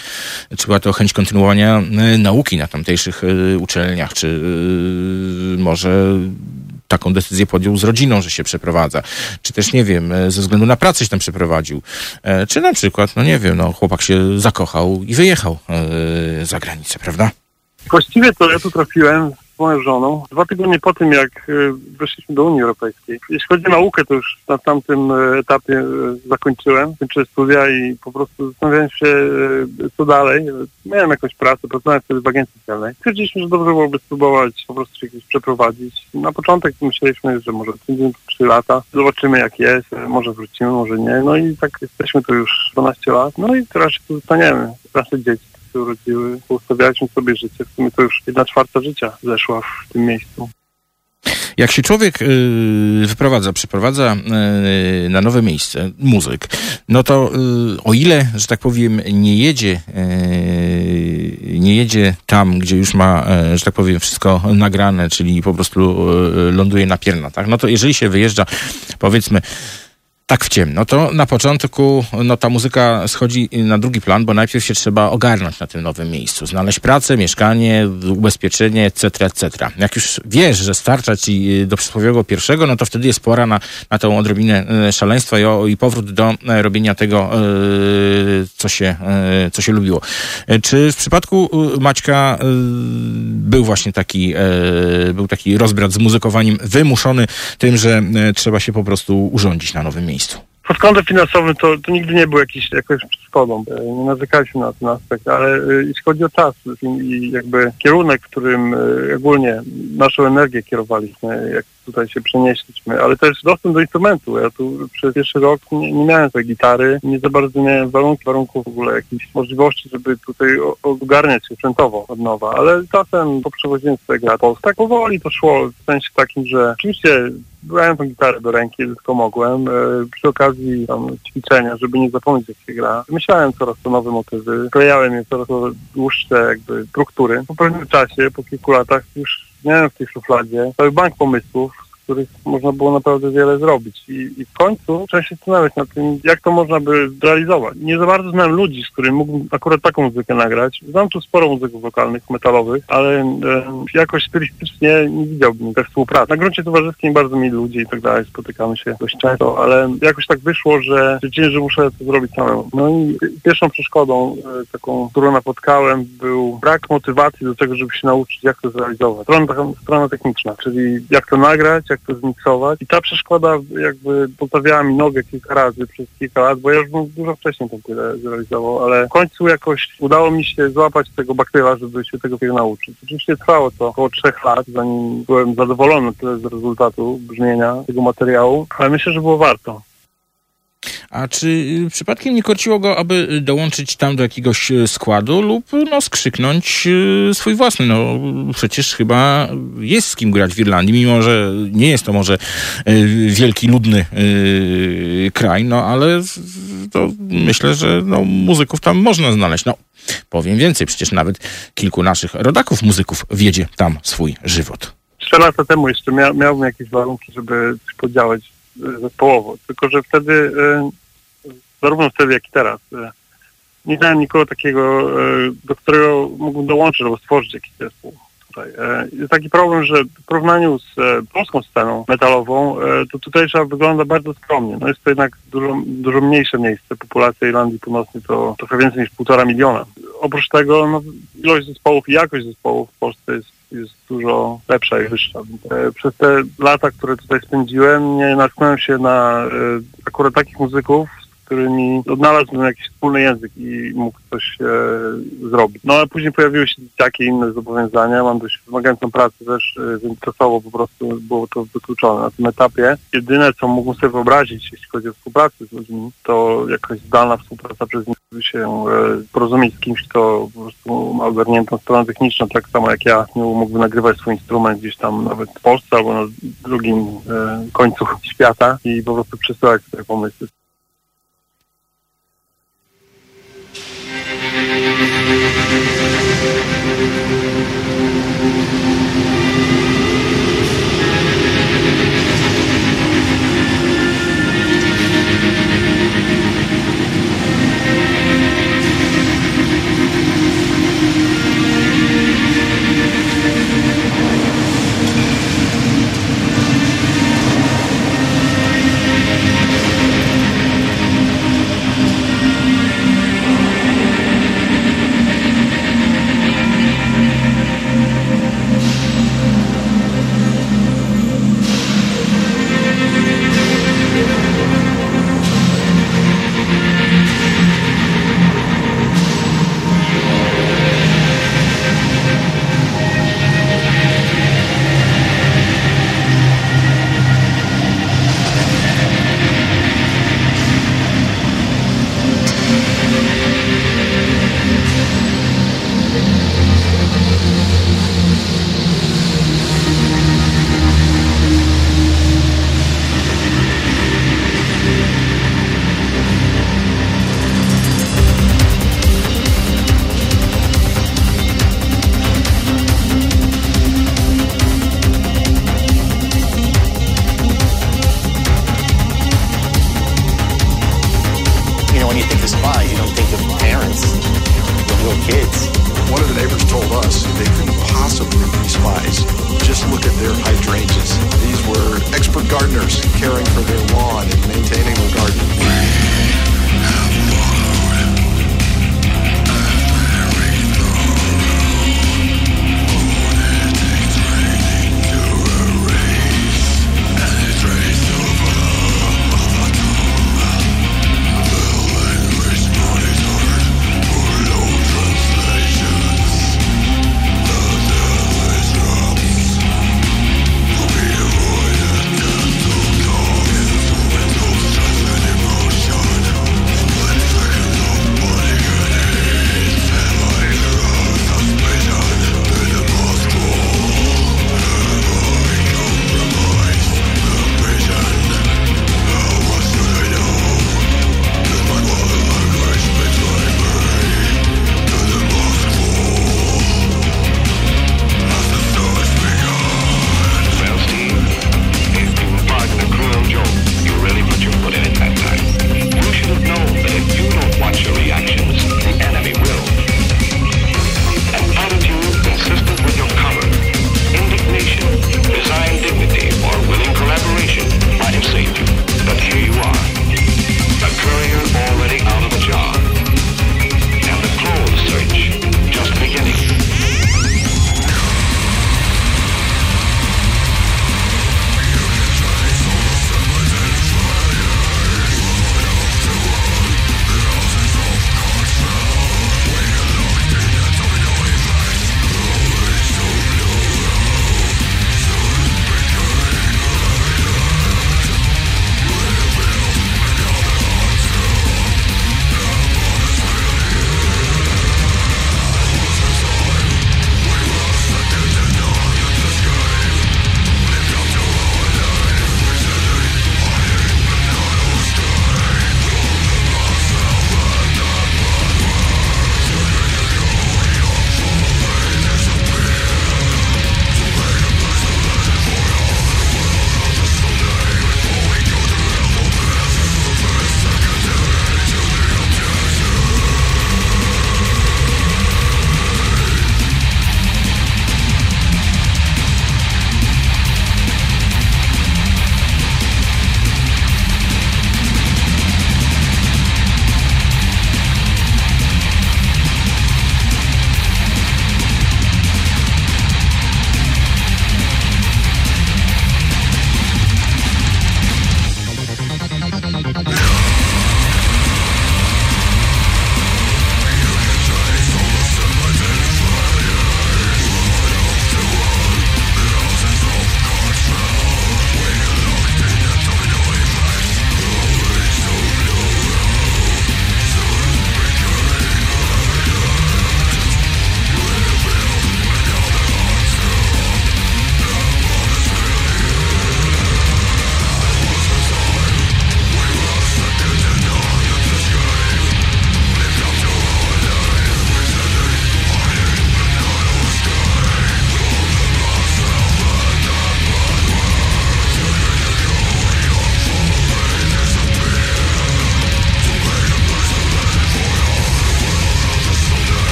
czy była to chęć kontynuowania e, nauki na tamtejszych e, uczelniach, czy e, może taką decyzję podjął z rodziną, że się przeprowadza. Czy też, nie wiem, ze względu na pracę się tam przeprowadził. Czy na przykład, no nie wiem, no chłopak się zakochał i wyjechał za granicę, prawda?
Właściwie to ja tu trafiłem moją żoną dwa tygodnie po tym, jak y, weszliśmy do Unii Europejskiej. Jeśli chodzi o naukę, to już na tamtym y, etapie y, zakończyłem, kończyłem studia i po prostu zastanawiałem się, co dalej. Miałem jakąś pracę, pracowałem wtedy w agencji celnej. Stwierdziliśmy, że dobrze byłoby spróbować po prostu się gdzieś przeprowadzić. Na początek myśleliśmy, że może 3 lata, zobaczymy jak jest, może wrócimy, może nie. No i tak jesteśmy tu już 12 lat, no i teraz się tu zostaniemy. Nasze dzieci się urodziły, ustawialiśmy sobie życie. W sumie to już jedna czwarta życia zeszła w tym miejscu.
Jak się człowiek y, wyprowadza, przeprowadza y, na nowe miejsce, muzyk, no to y, o ile, że tak powiem, nie jedzie, y, nie jedzie tam, gdzie już ma, y, że tak powiem, wszystko nagrane, czyli po prostu y, ląduje na pierna, tak? No to jeżeli się wyjeżdża, powiedzmy, tak w ciemno, to na początku no, ta muzyka schodzi na drugi plan, bo najpierw się trzeba ogarnąć na tym nowym miejscu, znaleźć pracę, mieszkanie, ubezpieczenie, etc., etc. Jak już wiesz, że starcza ci y, do przysłowiowego pierwszego, no to wtedy jest pora na, na tą odrobinę e, szaleństwa i, o, i powrót do e, robienia tego, e, co, się, e, co się lubiło. Czy w przypadku Maćka był właśnie taki, był taki rozbrat z muzykowaniem wymuszony tym, że trzeba się po prostu urządzić na nowym miejscu?
Pod kątem finansowym to, to nigdy nie był jakiś, jakąś przeszkodą. E, Nie narzekaliśmy na ten aspekt, ale e, jeśli chodzi o czas i, jakby kierunek, którym e, ogólnie naszą energię kierowaliśmy, jak tutaj się przenieśliśmy, ale też dostęp do instrumentu. Ja tu przez pierwszy rok nie, nie miałem tej gitary, nie za bardzo miałem warunki, warunków w ogóle jakichś możliwości, żeby tutaj ogarniać się sprzętowo od nowa, ale czasem poprzewodziłem sobie gra Polskę. Tak powoli to szło w sensie takim, że oczywiście brałem tą gitarę do ręki, tylko mogłem. E, przy okazji tam ćwiczenia, żeby nie zapomnieć jak się gra. Myślałem coraz to nowe motywy, klejałem je coraz to dłuższe jakby struktury. Po pewnym czasie, po kilku latach już miałem w tej szufladzie. Cały bank pomysłów, których można było naprawdę wiele zrobić. I, i w końcu trzeba się zastanawiać nad tym, jak to można by zrealizować. Nie za bardzo znam ludzi, z którymi mógłbym akurat taką muzykę nagrać. Znam tu sporo muzyków wokalnych, metalowych, ale e, jakoś stylistycznie nie widziałbym tej współpracy. Na gruncie towarzyskim bardzo mili ludzie i tak dalej, spotykamy się dość często, ale jakoś tak wyszło, że stwierdziłem, że muszę to zrobić samemu. No i pierwszą przeszkodą, e, taką, którą napotkałem, był brak motywacji do tego, żeby się nauczyć, jak to zrealizować. Strona, strona techniczna, czyli jak to nagrać, jak to zmiksować. I ta przeszkoda jakby postawiała mi nogę kilka razy przez kilka lat, bo ja już bym dużo wcześniej to tyle zrealizował, ale w końcu jakoś udało mi się złapać tego baktyla, żeby się tego tego nauczyć. Oczywiście trwało to około trzech lat, zanim byłem zadowolony tyle z rezultatu brzmienia tego materiału, ale myślę, że było warto.
A czy y, przypadkiem nie korciło go, aby dołączyć tam do jakiegoś y, składu lub y, no, skrzyknąć swój własny? No przecież chyba jest z kim grać w Irlandii, mimo że nie jest to może wielki, ludny kraj, no ale to myślę, że no, muzyków tam można znaleźć. No, powiem więcej, przecież nawet kilku naszych rodaków muzyków wiedzie tam swój żywot.
Trzy lata temu jeszcze mia miałbym jakieś warunki, żeby podziałać zespołowo. Tylko, że wtedy, e, zarówno wtedy, jak i teraz, e, nie znałem nikogo takiego, e, do którego mógłbym dołączyć albo stworzyć jakiś zespół. Tutaj. Jest taki problem, że w porównaniu z polską sceną metalową, to tutejsza wygląda bardzo skromnie. No jest to jednak dużo, dużo mniejsze miejsce. Populacja Irlandii Północnej to trochę więcej niż półtora miliona. Oprócz tego no, ilość zespołów i jakość zespołów w Polsce jest jest dużo lepsza i wyższa. E, Przez te lata, które tutaj spędziłem, nie natknąłem się na e, akurat takich muzyków, którymi odnalazłbym jakiś wspólny język i mógł coś e, zrobić. No a później pojawiły się takie inne zobowiązania, mam dość wymagającą pracę też, e, więc czasowo po prostu było to wykluczone. Na tym etapie jedyne, co mógłbym sobie wyobrazić, jeśli chodzi o współpracę z ludźmi, to jakaś zdalna współpraca przez nich, się e, porozumieć z kimś, kto po prostu ma ogarniętą stronę techniczną, tak samo jak ja, nie mógłby nagrywać swój instrument gdzieś tam nawet w Polsce albo na drugim e, końcu świata i po prostu przesyłać sobie pomysły.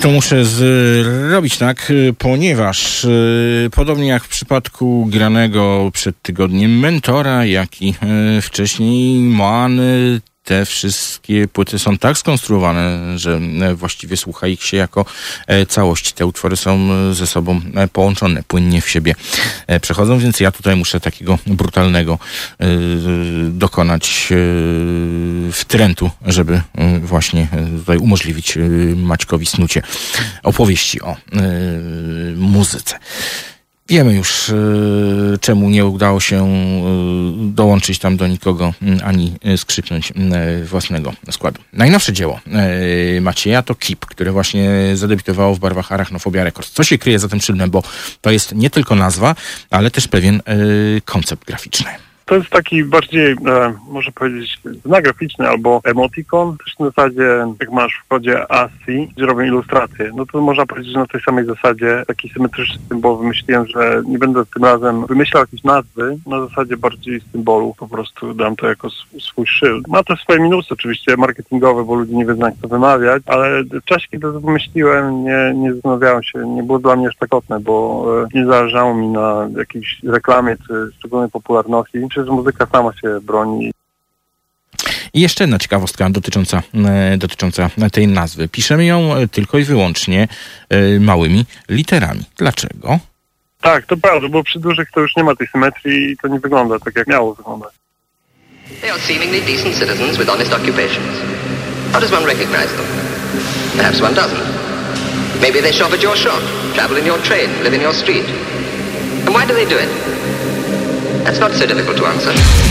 To muszę zrobić tak, y, ponieważ y, podobnie jak w przypadku granego przed tygodniem Mentora, jak i y, wcześniej Moany, te wszystkie płyty są tak skonstruowane, że e, właściwie słucha ich się jako e, całość. Te utwory są e, ze sobą połączone, płynnie w siebie przechodzą, więc ja tutaj muszę takiego brutalnego dokonać wtrętu, żeby właśnie tutaj umożliwić Maćkowi snucie opowieści o muzyce. Wiemy już, y, czemu nie udało się y, dołączyć tam do nikogo, y, ani y, skrzypnąć własnego składu. Najnowsze dzieło Macieja to Kip, które właśnie zadebiutowało w barwach Arachnofobia Records. Co się kryje za tym szyldem, bo to jest nie tylko nazwa, ale też pewien koncept graficzny.
To jest taki bardziej, e, może powiedzieć, znak graficzny albo emotikon. Też na zasadzie, jak masz w kodzie ASCII, gdzie robią ilustracje, no to można powiedzieć, że na tej samej zasadzie taki symetryczny symbol wymyśliłem, że nie będę tym razem wymyślał jakieś nazwy, na zasadzie bardziej symbolu, po prostu dam to jako sw- swój szyld. Ma też swoje minusy oczywiście marketingowe, bo ludzie nie wiedzą jak to wymawiać, ale w czasie, kiedy to wymyśliłem, nie, nie zastanawiałem się, nie było dla mnie aż tak istotne, bo e, nie zależało mi na jakiejś reklamie czy szczególnej popularności. Myślę, że muzyka sama się broni
I jeszcze jedna ciekawostka dotycząca, e, dotycząca tej nazwy. Piszemy ją e, tylko i wyłącznie e, małymi literami. Dlaczego?
Tak, to prawda, bo przy dużych to już nie ma tej symetrii i to nie wygląda tak, jak miało wyglądać.
They are seemingly decent citizens with honest occupations. How does one recognize them? Perhaps one doesn't. Maybe they shop at your shop, travel in your train, live in your street. And why do they do it? That's not so difficult to answer.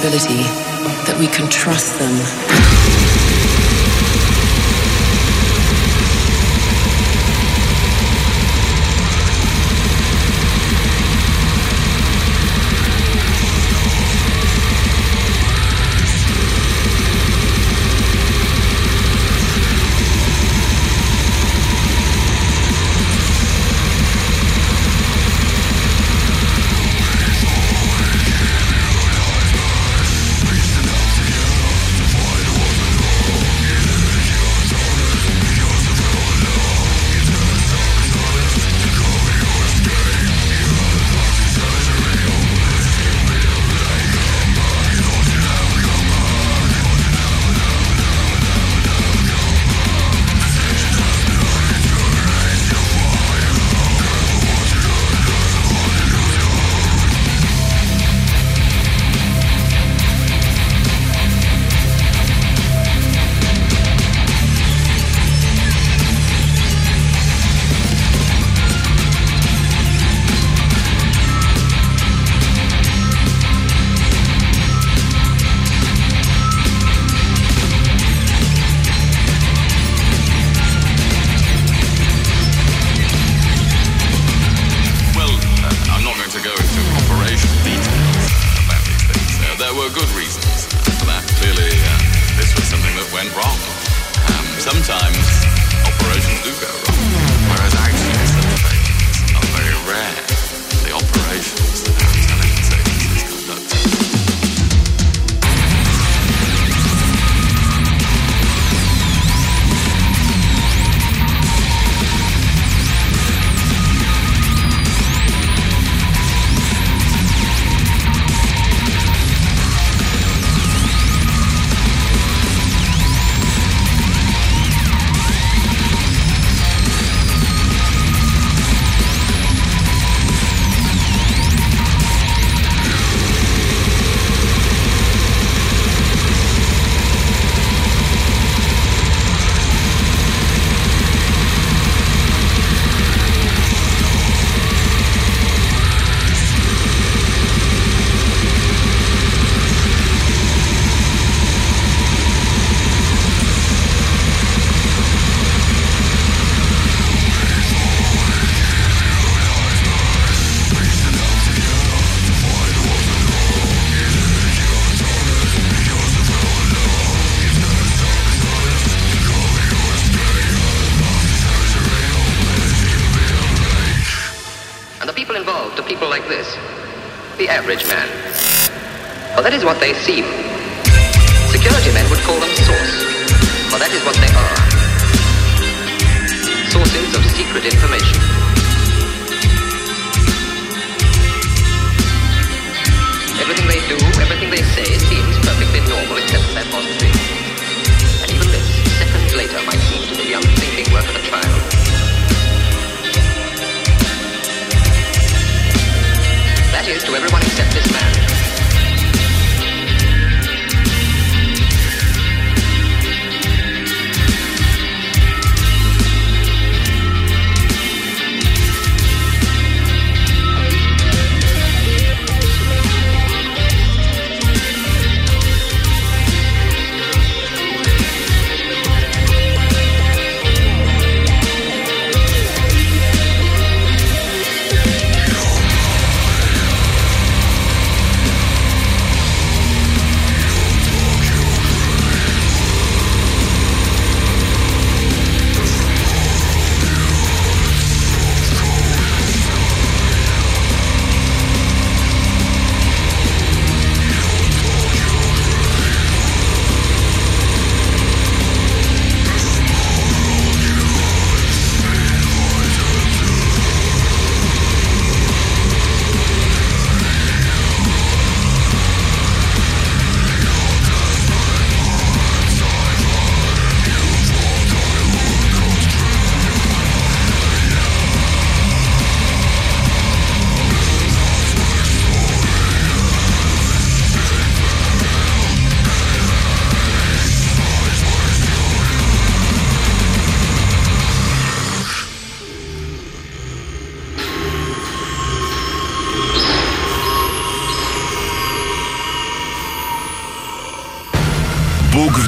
Suitability, that we can trust them.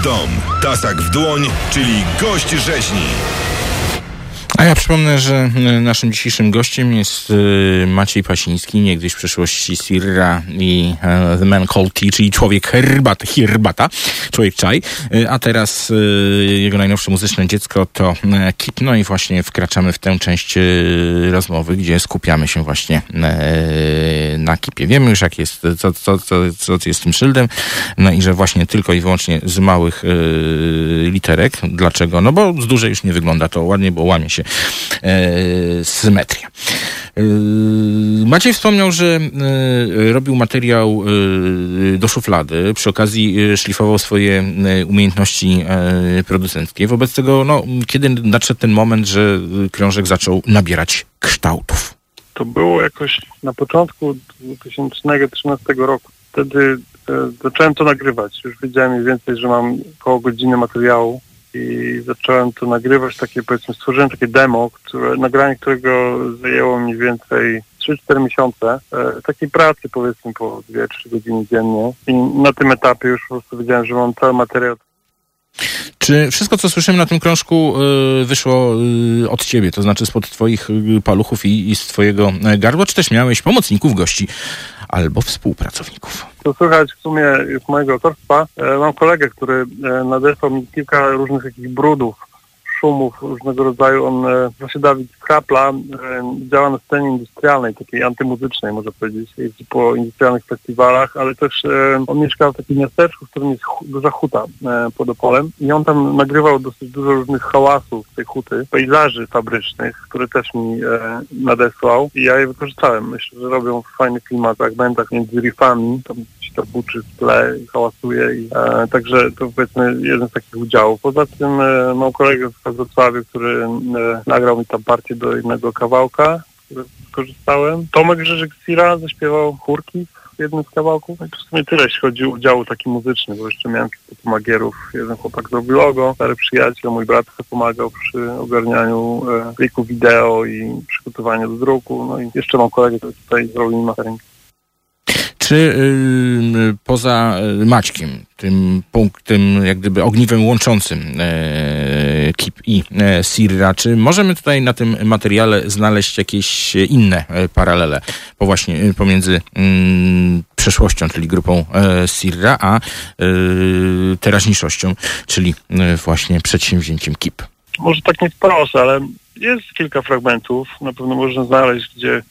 Dom, tasak w dłoń, czyli gość rzeźni.
A ja przypomnę, że y, naszym dzisiejszym gościem jest y, Maciej Pasiński, niegdyś w przeszłości Sirra i e, The Man Called Tea, czyli człowiek herbata, herbata, człowiek czaj, a teraz jego najnowsze muzyczne dziecko to e, Kip, no i właśnie wkraczamy w tę część rozmowy, gdzie skupiamy się właśnie e, na Kipie. Wiemy już, jak jest, co, co, co, co jest tym szyldem, no i że właśnie tylko i wyłącznie z małych literek. Dlaczego? No bo z dużej już nie wygląda to ładnie, bo łamie się e, symetria. E, Maciej wspomniał, że e, robił materiał e, do szuflady. Przy okazji e, szlifował swoje e, umiejętności e, producenckie. Wobec tego, no, kiedy nadszedł ten moment, że e, krążek zaczął nabierać kształtów?
To było jakoś na początku 2013 roku. Wtedy e, zacząłem to nagrywać. Już wiedziałem mniej więcej, że mam około godziny materiału i zacząłem to nagrywać, takie powiedzmy, stworzyłem takie demo, które, nagranie którego zajęło mniej więcej 3-4 miesiące. E, takiej pracy powiedzmy po 2-3 godziny dziennie. I na tym etapie już po prostu wiedziałem, że mam cały materiał
Czy wszystko, co słyszymy na tym krążku, y, wyszło y, od ciebie, to znaczy spod twoich y, paluchów i, i z twojego e, gardła, czy też miałeś pomocników, gości albo współpracowników?
To słychać w sumie z mojego autorstwa. E, mam kolegę, który e, nadesłał mi kilka różnych brudów, szumów różnego rodzaju. On, e, właśnie Dawid Krapla, e, działa na scenie industrialnej, takiej antymuzycznej, można powiedzieć. Jeździ po industrialnych festiwalach, ale też e, on mieszka w takim miasteczku, w którym jest duża huta pod Opolem i on tam nagrywał dosyć dużo różnych hałasów tej huty, pejzaży fabrycznych, które też mi nadesłał i ja je wykorzystałem. Myślę, że robią fajny klimat w fragmentach między riffami, tam się to buczy w tle i hałasuje i także to powiedzmy jeden z takich udziałów. Poza tym mam kolegę z Wrocławiu, który e, nagrał mi tam partię do jednego kawałka, który skorzystałem. Tomek Grzyżyk Sira zaśpiewał chórki w jednym z kawałków. No i w sumie tyle, jeśli chodzi o udział taki muzyczny, bo jeszcze miałem kilku pomagierów. Jeden chłopak zrobił logo, stary przyjaciel, mój brat pomagał przy ogarnianiu e, pliku wideo i przygotowaniu do druku. No i jeszcze mam kolegę, który tutaj zrobił mastering.
Czy y, poza y, Maćkiem, tym punktem, jak gdyby ogniwem łączącym e, Kip i e, Sirra, czy możemy tutaj na tym materiale znaleźć jakieś inne e, paralele po właśnie e, pomiędzy mm, przeszłością, czyli grupą Sirra, a teraźniejszością, czyli właśnie przedsięwzięciem Kip?
może tak nie wprost, ale jest kilka fragmentów, na pewno można znaleźć, gdzie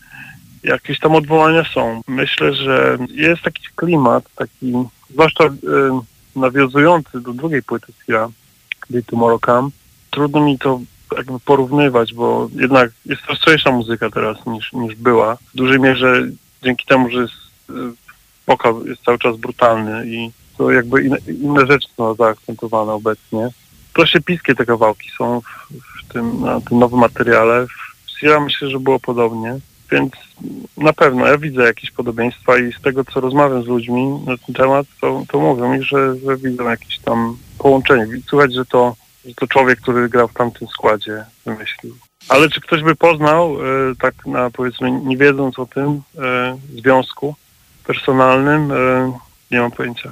jakieś tam odwołania są. Myślę, że jest taki klimat, taki zwłaszcza y, nawiązujący do drugiej płyty Sira, Day Tomorrow Come. Trudno mi to jakby porównywać, bo jednak jest ostrzejsza muzyka teraz niż, niż była. W dużej mierze dzięki temu, że jest, y, wokal jest cały czas brutalny i to jakby inne, inne rzeczy są zaakcentowane obecnie. Prosiepiskie te kawałki są w, w tym, na tym nowym materiale. W myślę, że było podobnie, więc na pewno ja widzę jakieś podobieństwa i z tego, co rozmawiam z ludźmi na ten temat, to, to mówią mi, że, że widzą jakieś tam połączenie. Słychać, że to, że to człowiek, który grał w tamtym składzie, wymyślił. Ale czy ktoś by poznał, e, tak na powiedzmy, nie wiedząc o tym e, związku personalnym, e, nie mam pojęcia.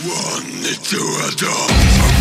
One
to a dog.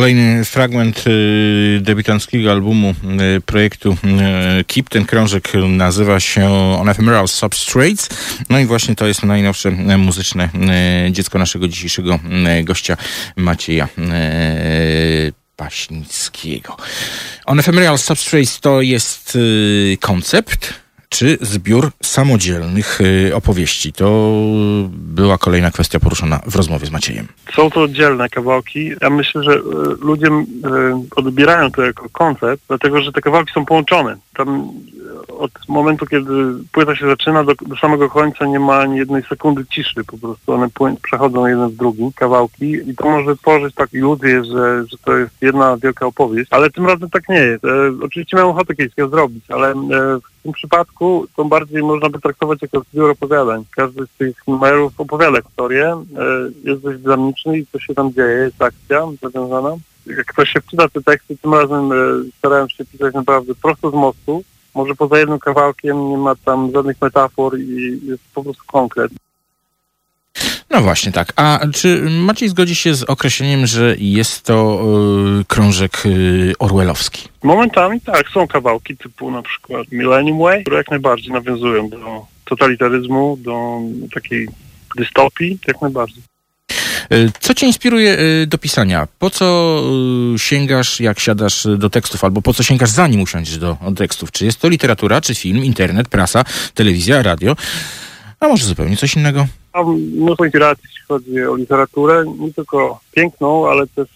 Kolejny fragment y, debiutanckiego albumu y, projektu y, KIP. Ten krążek nazywa się On Ephemeral Substrates. No i właśnie to jest najnowsze muzyczne dziecko naszego dzisiejszego gościa Macieja Paśnickiego. On Ephemeral Substrates to jest koncept czy zbiór samodzielnych y, opowieści? To była kolejna kwestia poruszona w rozmowie z Maciejem.
Są to oddzielne kawałki. Ja myślę, że e, ludzie e, odbierają to jako koncept, dlatego że te kawałki są połączone. Tam od momentu, kiedy płyta się zaczyna, do, do samego końca nie ma ani jednej sekundy ciszy. Po prostu one przechodzą jeden w drugi, kawałki i to może tworzyć tak iluzję, że, że to jest jedna wielka opowieść, ale tym razem tak nie jest. E, oczywiście miałem ochotę kiedyś to zrobić, ale e, w tym przypadku to bardziej można by traktować jako zbiór opowiadań. Każdy z tych numerów opowiada historię, e, jest dość dynamiczny i co się tam dzieje, jest akcja zawiązana. Jak ktoś się wczyta te teksty, tym razem e, starałem się pisać naprawdę prosto z mostu. Może poza jednym kawałkiem nie ma tam żadnych metafor i jest po prostu konkret.
No właśnie tak. A czy Maciej zgodzi się z określeniem, że jest to y, krążek y, orwellowski?
Momentami tak, są kawałki typu na przykład Millennium Way, które jak najbardziej nawiązują do totalitaryzmu, do takiej dystopii, jak najbardziej.
Y, Co cię inspiruje y, do pisania? Po co y, sięgasz, jak siadasz do tekstów, albo po co sięgasz, zanim usiądziesz do, do tekstów? Czy jest to literatura, czy film, internet, prasa, telewizja, radio? A może zupełnie coś innego?
Mam mnóstwo inspiracji, jeśli chodzi o literaturę, nie tylko piękną, ale też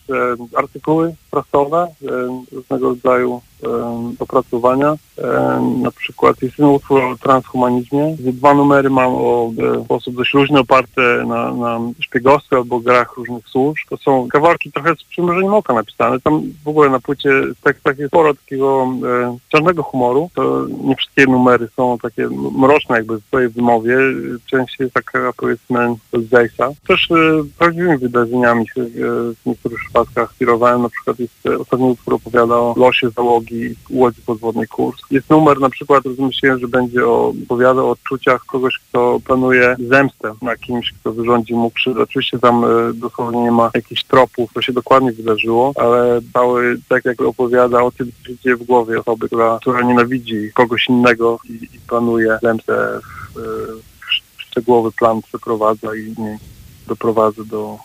artykuły prasowe, różnego rodzaju opracowania. Na przykład jest jeden utwór o transhumanizmie. Dwa numery mam o e, sposób dość luźny, oparte na, na szpiegostwie albo grach różnych służb. To są kawałki trochę z przymrużeniem oka napisane. Tam w ogóle na płycie w tekstach jest sporo takiego e, czarnego humoru. To nie wszystkie numery są takie mroczne jakby w swojej wymowie. Część jest taka powiedzmy Zejsa. Też e, prawdziwymi wydarzeniami w niektórych przypadkach kierowałem. Na przykład jest e, ostatni utwór opowiada o losie załogi łodzi podwodnej kurs. Jest numer na przykład, rozmyśliłem, że będzie o, opowiada o odczuciach kogoś, kto planuje zemstę na kimś, kto wyrządzi mu krzywdę. Oczywiście tam e, dosłownie nie ma jakichś tropów, co się dokładnie wydarzyło, ale cały tak jak opowiada o tym, co się dzieje w głowie osoby, która, która nienawidzi kogoś innego i, i planuje zemstę w, e, szczegółowy plan przeprowadza i nie doprowadza do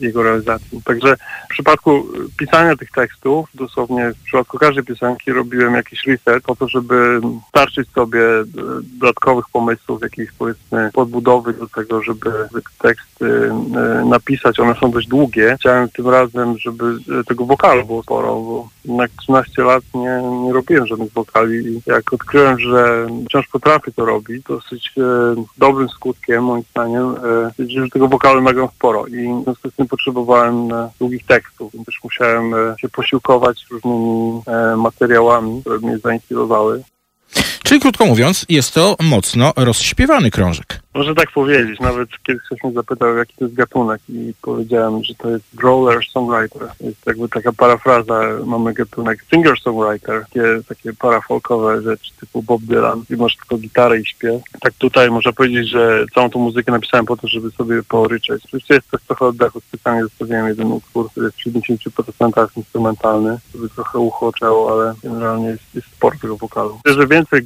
jego realizacji. Także w przypadku pisania tych tekstów, dosłownie w przypadku każdej piosenki robiłem jakiś reset po to, żeby starczyć sobie y, dodatkowych pomysłów, jakichś powiedzmy podbudowy do tego, żeby te teksty y, napisać. One są dość długie. Chciałem tym razem, żeby y, tego wokalu było sporo, bo jednak 13 lat nie, nie robiłem żadnych wokali i jak odkryłem, że wciąż potrafię to robić, dosyć e, dobrym skutkiem moim zdaniem, e, że tego wokalu nagram sporo i w związku z tym potrzebowałem e, długich tekstów, więc też musiałem e, się posiłkować różnymi e, materiałami, które mnie zainspirowały.
Czyli krótko mówiąc, jest to mocno rozśpiewany krążek.
Można tak powiedzieć. Nawet kiedyś ktoś mnie zapytał, jaki to jest gatunek i powiedziałem, że to jest growler-songwriter. Jest jakby taka parafraza, mamy gatunek singer-songwriter, takie, takie parafolkowe rzeczy typu Bob Dylan i masz tylko gitarę i śpiew. Tak tutaj można powiedzieć, że całą tą muzykę napisałem po to, żeby sobie poryczeć. Oczywiście jest też trochę oddechu, specjalnie zostawiłem jeden utwór, który jest w 70% instrumentalny, żeby trochę ucho oczęło, ale generalnie jest, jest sporo tego wokalu. Myślę, że więcej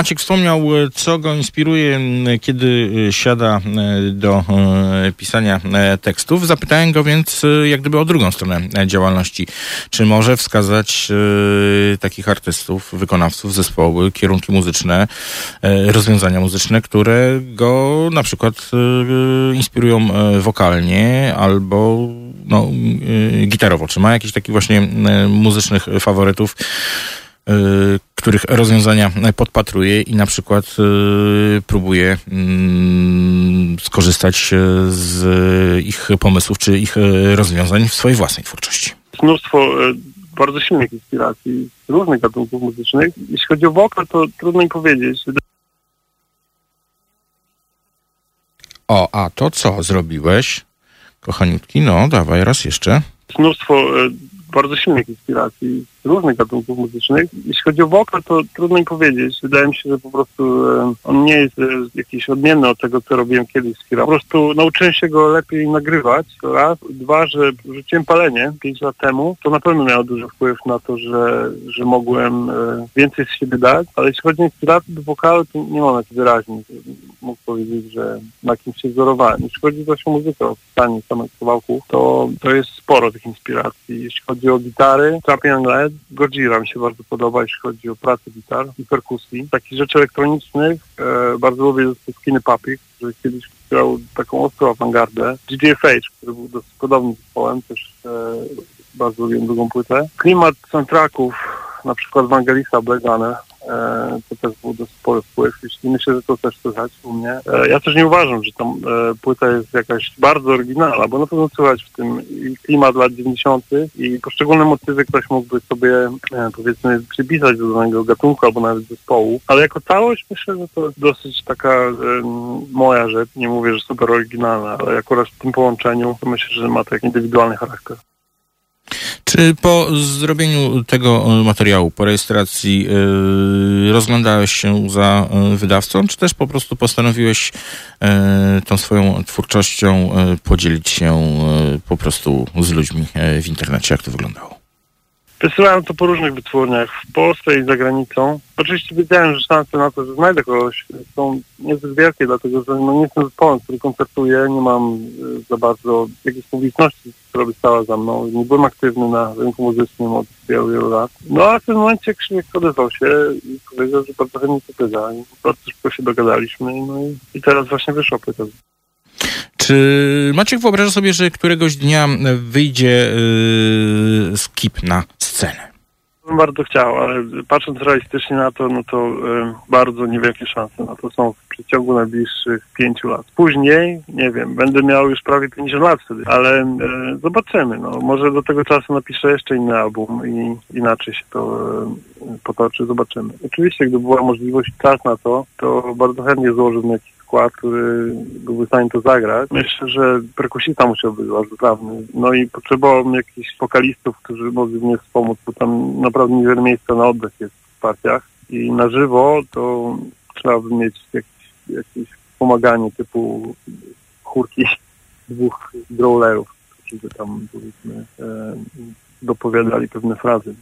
Maciek wspomniał, e, co go inspiruje, kiedy e, siada e, do pisania tekstów. Zapytałem go więc jak gdyby o drugą stronę działalności. Czy może wskazać takich artystów, wykonawców, zespoły, kierunki muzyczne, rozwiązania muzyczne, które go na przykład inspirują wokalnie albo no, gitarowo. Czy ma jakiś taki właśnie muzycznych faworytów? Y, których rozwiązania podpatruje i na przykład y, próbuje mm, skorzystać y, z ich pomysłów czy ich rozwiązań w swojej własnej twórczości.
Mnóstwo bardzo silnych inspiracji z różnych gatunków muzycznych. Jeśli chodzi o wokal, to trudno mi powiedzieć.
O, a to co zrobiłeś? Kochaniutki, no dawaj raz jeszcze.
Mnóstwo bardzo silnych inspiracji różnych gatunków muzycznych. Jeśli chodzi o wokal, to trudno mi powiedzieć. Wydaje mi się, że po prostu e, on nie jest e, jakiś odmienny od tego, co robiłem kiedyś z Kira. Po prostu nauczyłem się go lepiej nagrywać. Raz. Dwa, że rzuciłem palenie pięć lat temu. To na pewno miało duży wpływ na to, że, że mogłem e, więcej z siebie dać. Ale jeśli chodzi o inspirację do wokalu, to nie mam tak wyraźnie. Mógł powiedzieć, że na kimś się wzorowałem. Jeśli chodzi o muzykę, o pisanie samych kawałków, to, to jest sporo tych inspiracji. Jeśli chodzi o gitary, Trapping and Gojira mi się bardzo podoba, jeśli chodzi o pracę gitar i perkusji. Takich rzeczy elektronicznych e, bardzo lubię Skinny Puppy, który kiedyś grał taką ostrą awangardę. GDFH, który był dosyć podobnym zespołem, też e, bardzo lubię drugą płytę. Klimat soundtracków, na przykład Wangelisa Blegane, to też był dosyć spory wpływ. Jeśli myślę, że to też słychać u mnie. E, ja też nie uważam, że tam e, płyta jest jakaś bardzo oryginalna, bo na pewno słychać w tym i klimat lat 90. i poszczególne motywy ktoś mógłby sobie e, powiedzmy przypisać do danego gatunku albo nawet zespołu, ale jako całość myślę, że to jest dosyć taka moja rzecz. Nie mówię, że super oryginalna, ale akurat w tym połączeniu to myślę, że ma taki indywidualny charakter.
Czy po zrobieniu tego materiału, po rejestracji, yy, rozglądałeś się za e, wydawcą, czy też po prostu postanowiłeś e, tą swoją twórczością e, podzielić się e, po prostu z ludźmi e, w internecie? Jak to wyglądało?
Wysyłałem to po różnych wytwórniach w Polsce i za granicą. Oczywiście wiedziałem, że szanse na to, że znajdę kogoś są niezbyt wielkie, dlatego że no, nie jestem zespołem, który koncertuje, nie mam y, za bardzo jakiejś publiczności, która by stała za mną. Nie byłem aktywny na rynku muzycznym od wielu, wielu lat. No a w tym momencie Krzysiek odezwał się i powiedział, że bardzo chętnie to pyta. I bardzo szybko się dogadaliśmy no i, i teraz właśnie wyszła płyta.
Czy Maciek wyobraża sobie, że któregoś dnia wyjdzie yy, skip na scenę?
Bym bardzo chciał, ale patrząc realistycznie na to, no to e, bardzo niewielkie szanse na to są w przeciągu najbliższych pięciu lat. Później, nie wiem, będę miał już prawie 50 lat wtedy, ale e, zobaczymy. No, może do tego czasu napiszę jeszcze inny album i inaczej się to e, potoczy, zobaczymy. Oczywiście, gdyby była możliwość czas na to, to bardzo chętnie złożyłbym jakiś skład, który byłby w stanie to zagrać. Myślę, że perkusista musiał być bardzo sprawny. No i potrzebowałem jakichś wokalistów, którzy mogli mnie wspomóc, bo tam naprawdę niewiele miejsca na oddech jest w partiach. I na żywo to trzeba by mieć jakieś, jakieś pomaganie typu chórki *laughs* dwóch growlerów, którzy by tam powiedzmy e, dopowiadali pewne frazy.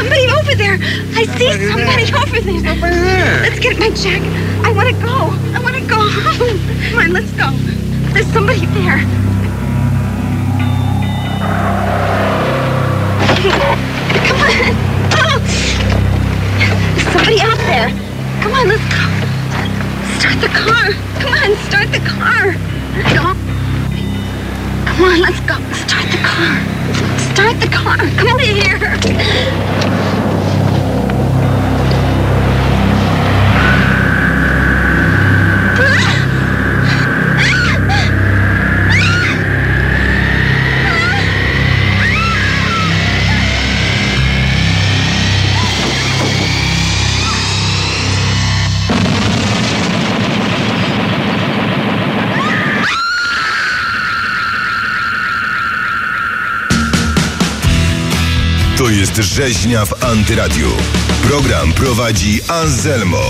Somebody over there. I see somebody over there. Somebody there. Let's get my jacket. I want to go. I want to go home. Come on, let's go. There's somebody there. Come on. Oh. There's somebody out there. Come on, let's go. Start the car. Come on, start the car. Go. Come on, let's go. Start the car. Start the car. Come here.
To jest rzeźnia w Antyradiu. Program prowadzi Anselmo.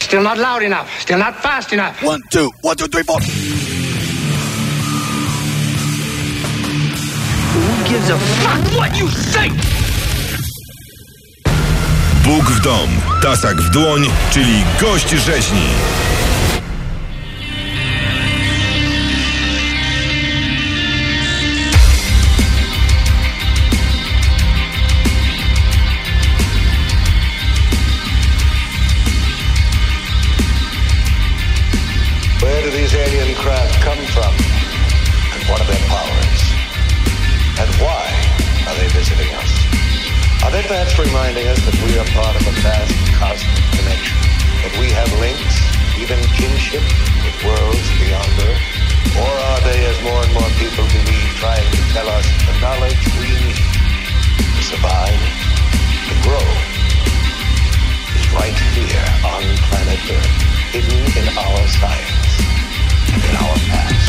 Still not loud enough. Still not fast enough.
One, two, one, two, three, four.
Who gives a fuck what you say?
Bóg w dom, tasak w dłoń, czyli gość rzeźni.
Craft come from? And what are their powers? And why are they visiting us? Are they perhaps reminding us that we are part of a vast cosmic connection? That we have links, even kinship, with worlds beyond Earth? Or are they, as more and more people believe, trying to tell us the knowledge we need to survive, to grow, is right here on planet Earth, hidden in our science, in our past.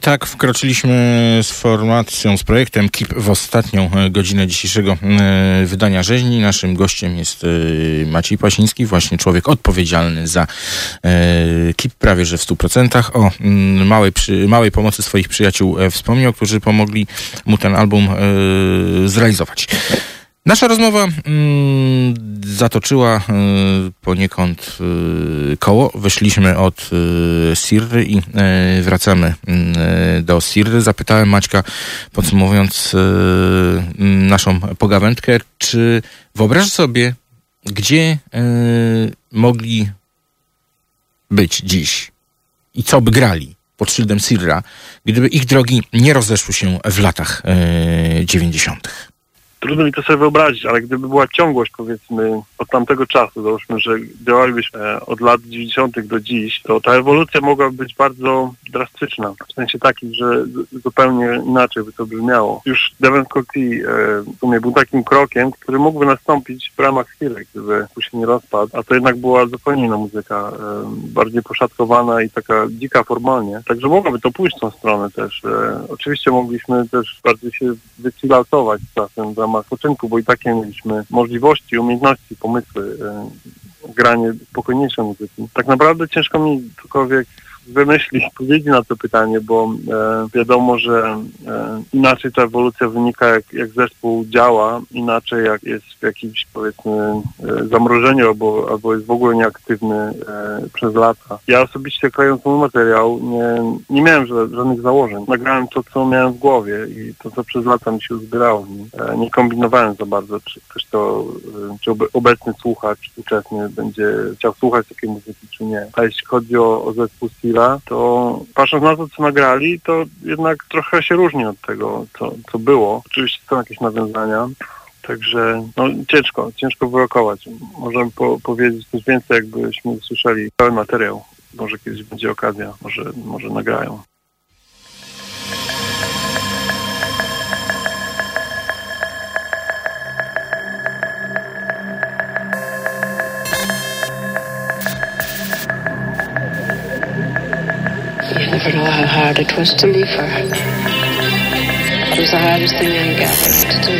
Tak wkroczyliśmy z formacją, z projektem KIP w ostatnią e, godzinę dzisiejszego e, wydania rzeźni. Naszym gościem jest e, Maciej Pasiński, właśnie człowiek odpowiedzialny za KIP prawie że w 100%. O mm, małej, małej pomocy swoich przyjaciół wspomniał, którzy pomogli mu ten album zrealizować. Nasza rozmowa mm, zatoczyła y, poniekąd y, koło. Wyszliśmy od y, Sirry i y, wracamy y, do Sirry. Zapytałem Maćka, podsumowując y, naszą pogawędkę, czy wyobrażasz sobie, gdzie mogli być dziś i co by grali pod szyldem Sirra, gdyby ich drogi nie rozeszły się w latach dziewięćdziesiątych.
Trudno mi to sobie wyobrazić, ale gdyby była ciągłość, powiedzmy, od tamtego czasu, załóżmy, że działalibyśmy e, od lat 90. do dziś, to ta ewolucja mogłaby być bardzo drastyczna. W sensie takim, że zupełnie inaczej by to brzmiało. Już Devon Coty e, w sumie był takim krokiem, który mógłby nastąpić w ramach chwili, gdyby się nie rozpadł, a to jednak była zupełnie inna muzyka, e, bardziej poszatkowana i taka dzika formalnie. Także mogłoby to pójść w tą stronę też. Oczywiście mogliśmy też bardziej się wychilautować czasem ramach poczynku, bo i takie mieliśmy możliwości, umiejętności, pomysły, e, granie spokojniejszej muzyki. Tak naprawdę ciężko mi cokolwiek wymyślić odpowiedzi na to pytanie, bo e, wiadomo, że e, inaczej ta ewolucja wynika, jak, jak zespół działa, inaczej jak jest w jakimś powiedzmy e, zamrożeniu albo, albo jest w ogóle nieaktywny e, przez lata. Ja osobiście klejąc mój materiał nie, nie miałem ża- żadnych założeń. Nagrałem to, co miałem w głowie i to, co przez lata mi się uzbierało. E, nie kombinowałem za bardzo, czy ktoś to, e, czy obe- obecny słuchacz, ówczesny będzie chciał słuchać takiej muzyki, czy nie. A jeśli chodzi o, o zespół To patrząc na to, co nagrali, to jednak trochę się różni od tego, co, co było. Oczywiście są jakieś nawiązania, Także no, ciężko, ciężko wyrokować. Możemy po, powiedzieć coś więcej, jakbyśmy usłyszeli cały materiał. Może kiedyś będzie okazja, może, może nagrają.
Know how hard it was to leave her. It was the hardest thing I got to do.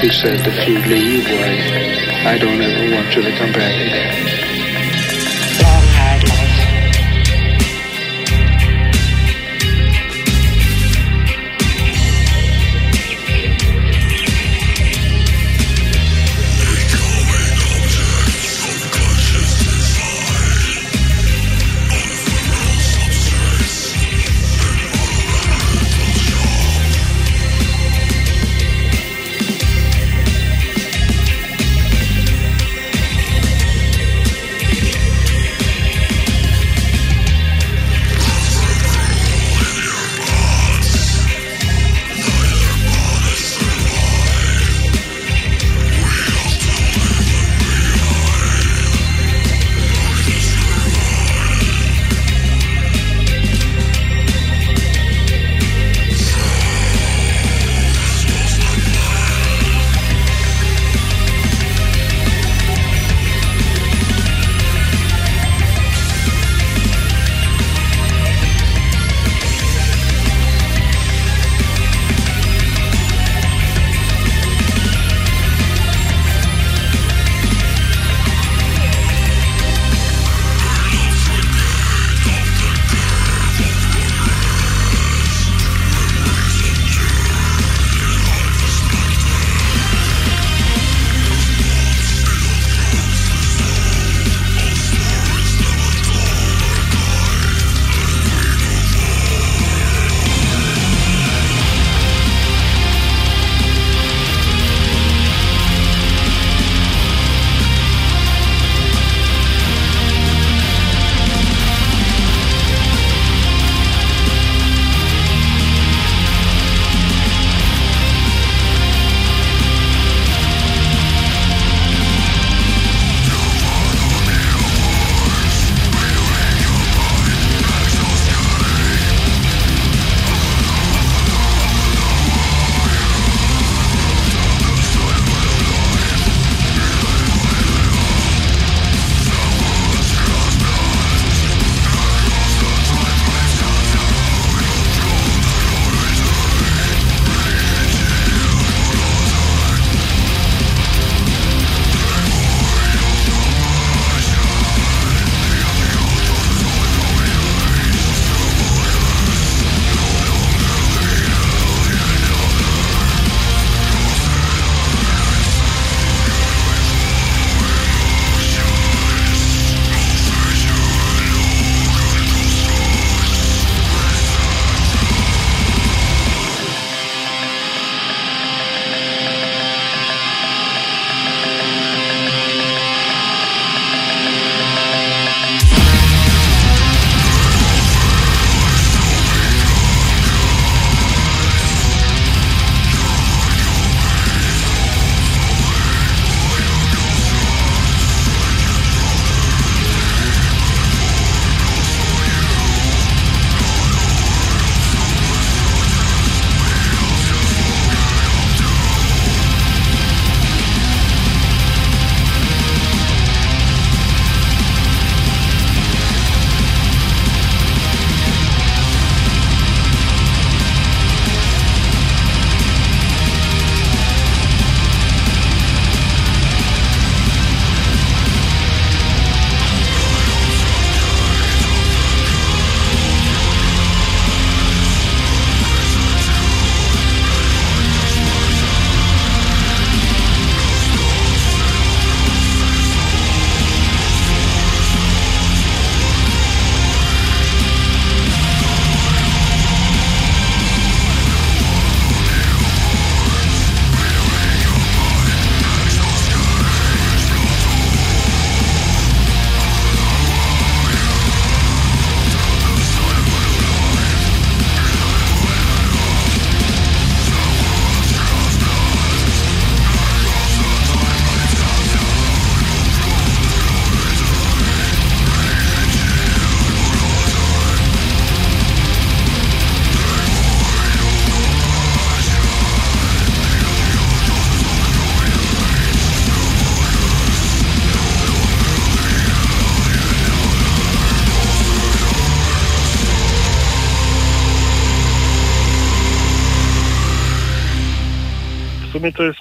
She said, if you leave, why, I don't ever want you to come back again.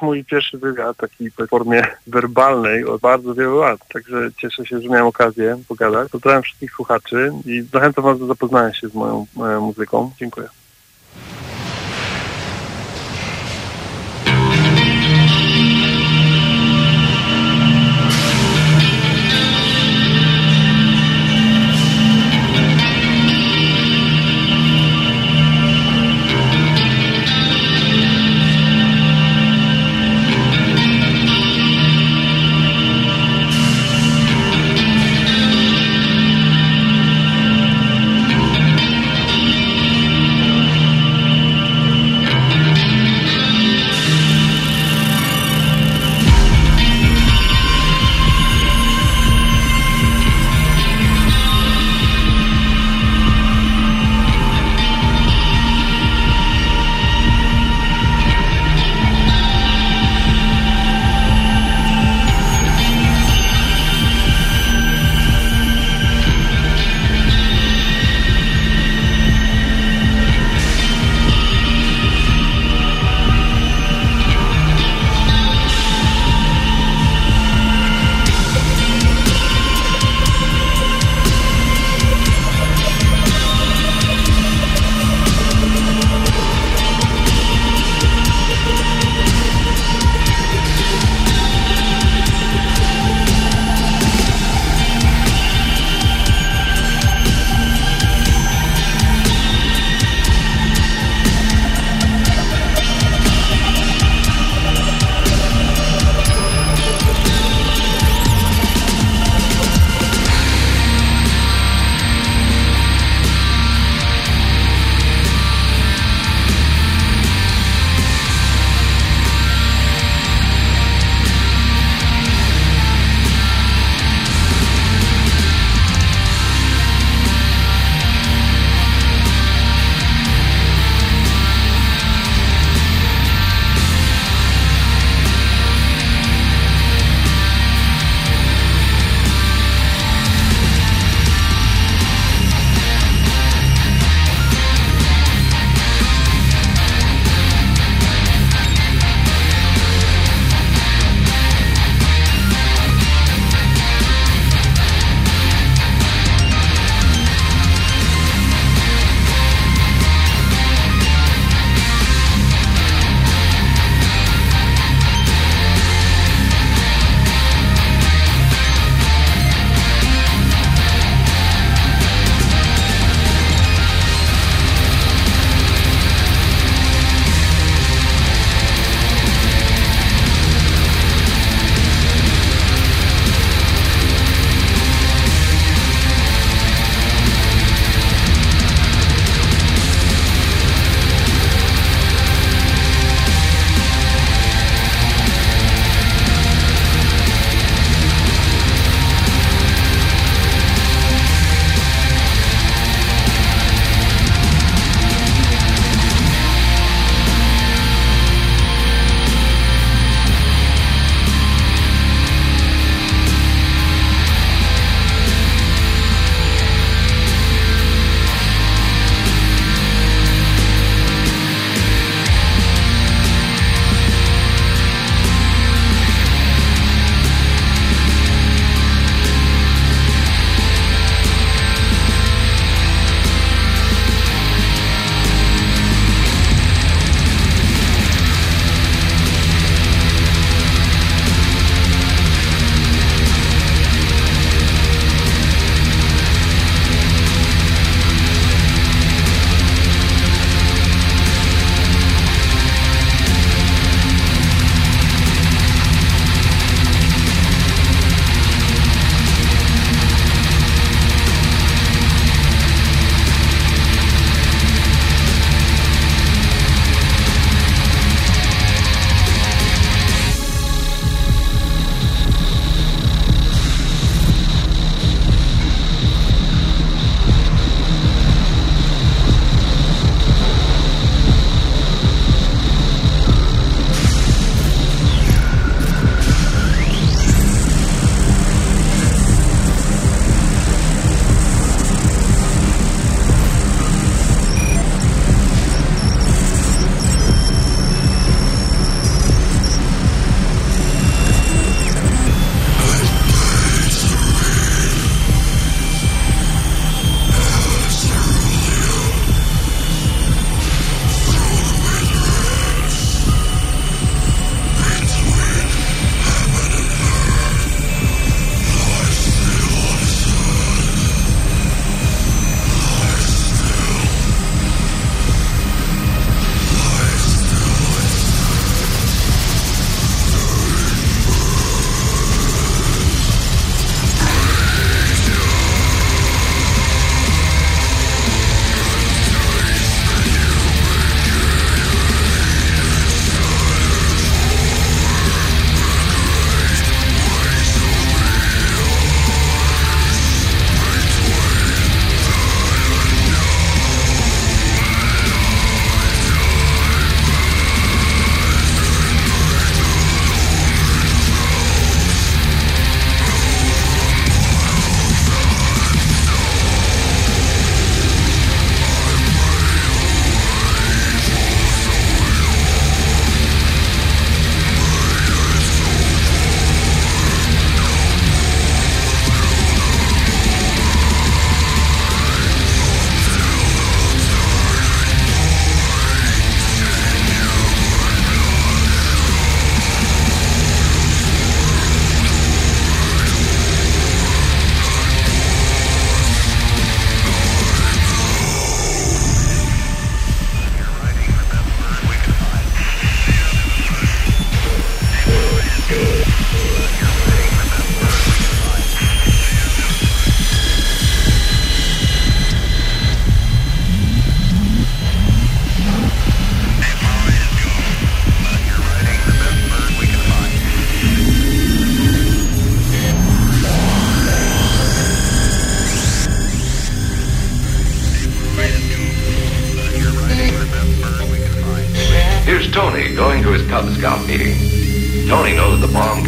Mój pierwszy wywiad taki w formie werbalnej od bardzo wielu lat, także cieszę się, że miałem okazję pogadać. Pozdrawiam wszystkich słuchaczy i zachęcam Was do zapoznania się z moją e, muzyką. Dziękuję.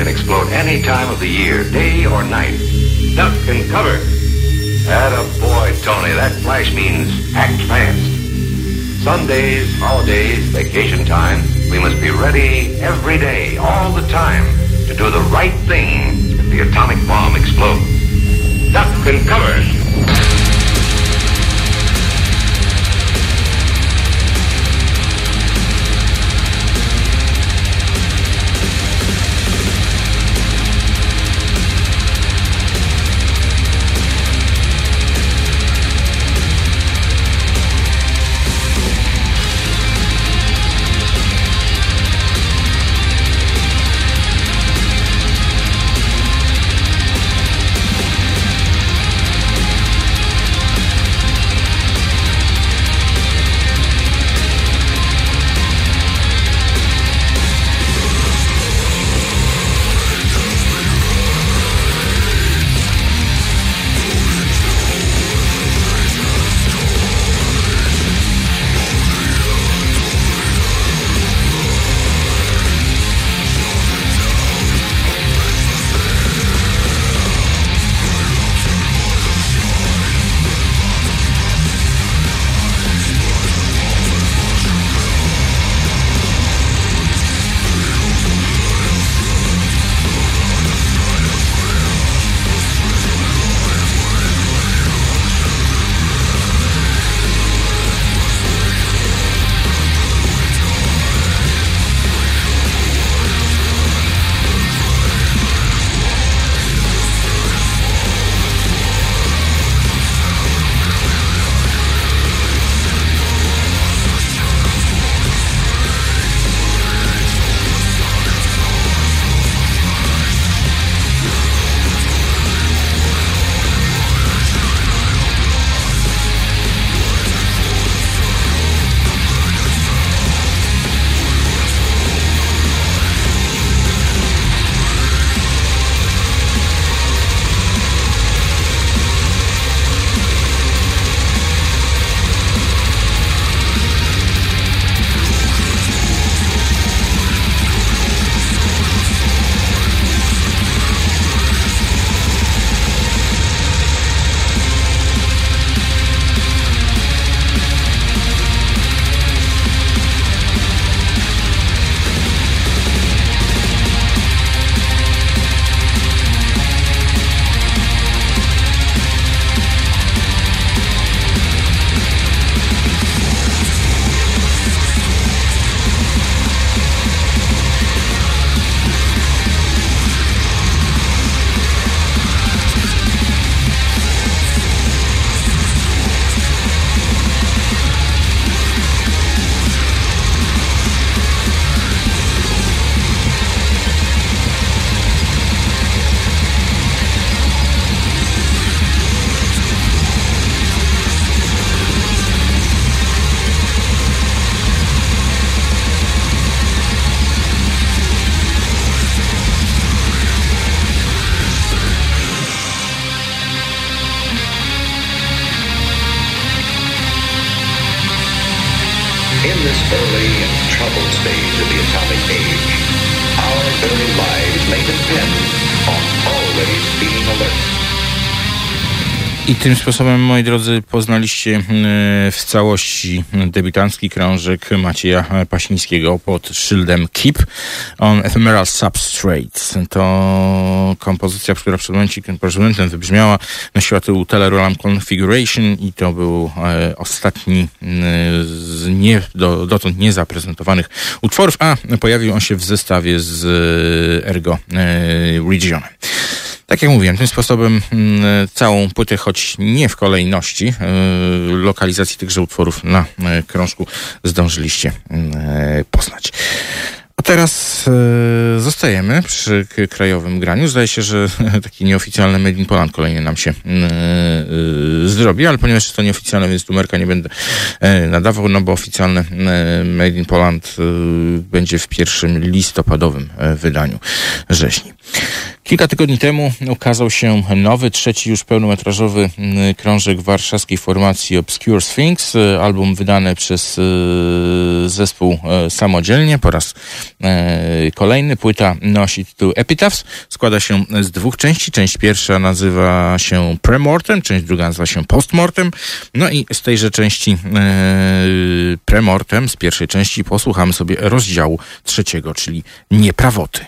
Can explode any time of the year, day or night. Duck and cover. Atta boy, Tony. That flash means act fast. Sundays, holidays, vacation time, we must be ready every day, all the time, to do the right thing if the atomic bomb explodes. Duck and cover.
Tym sposobem, moi drodzy, poznaliście mm, w całości debiutancki krążek Macieja Pasińskiego pod szyldem Keep on Ephemeral Substrates. To kompozycja, która przed, momencie, przed momentem wybrzmiała, nosiła tytuł Telerolam Configuration i to był e, ostatni mm, z nie, do, dotąd niezaprezentowanych utworów, a pojawił on się w zestawie z e, Ergo e, Regionem. Tak jak mówiłem, tym sposobem mm, całą płytę, choć nie w kolejności e, lokalizacji tychże utworów na e, krążku zdążyliście e, poznać. A teraz zostajemy przy krajowym graniu. Zdaje się, że *laughs* taki nieoficjalny Made in Poland kolejny nam się zrobi, ale ponieważ jest to nieoficjalne, więc numerka nie będę nadawał, no bo oficjalne Made in Poland będzie w pierwszym listopadowym wydaniu rzeźni. Kilka tygodni temu ukazał się nowy, trzeci już pełnometrażowy mm, krążek warszawskiej formacji Obscure Sphinx, e, album wydany przez e, zespół e, samodzielnie po raz kolejny. Płyta nosi tytuł Epitaphs. Składa się z dwóch części. Część pierwsza nazywa się Premortem, część druga nazywa się Postmortem. No i z tejże części Premortem, z pierwszej części posłuchamy sobie rozdziału trzeciego, czyli Nieprawoty.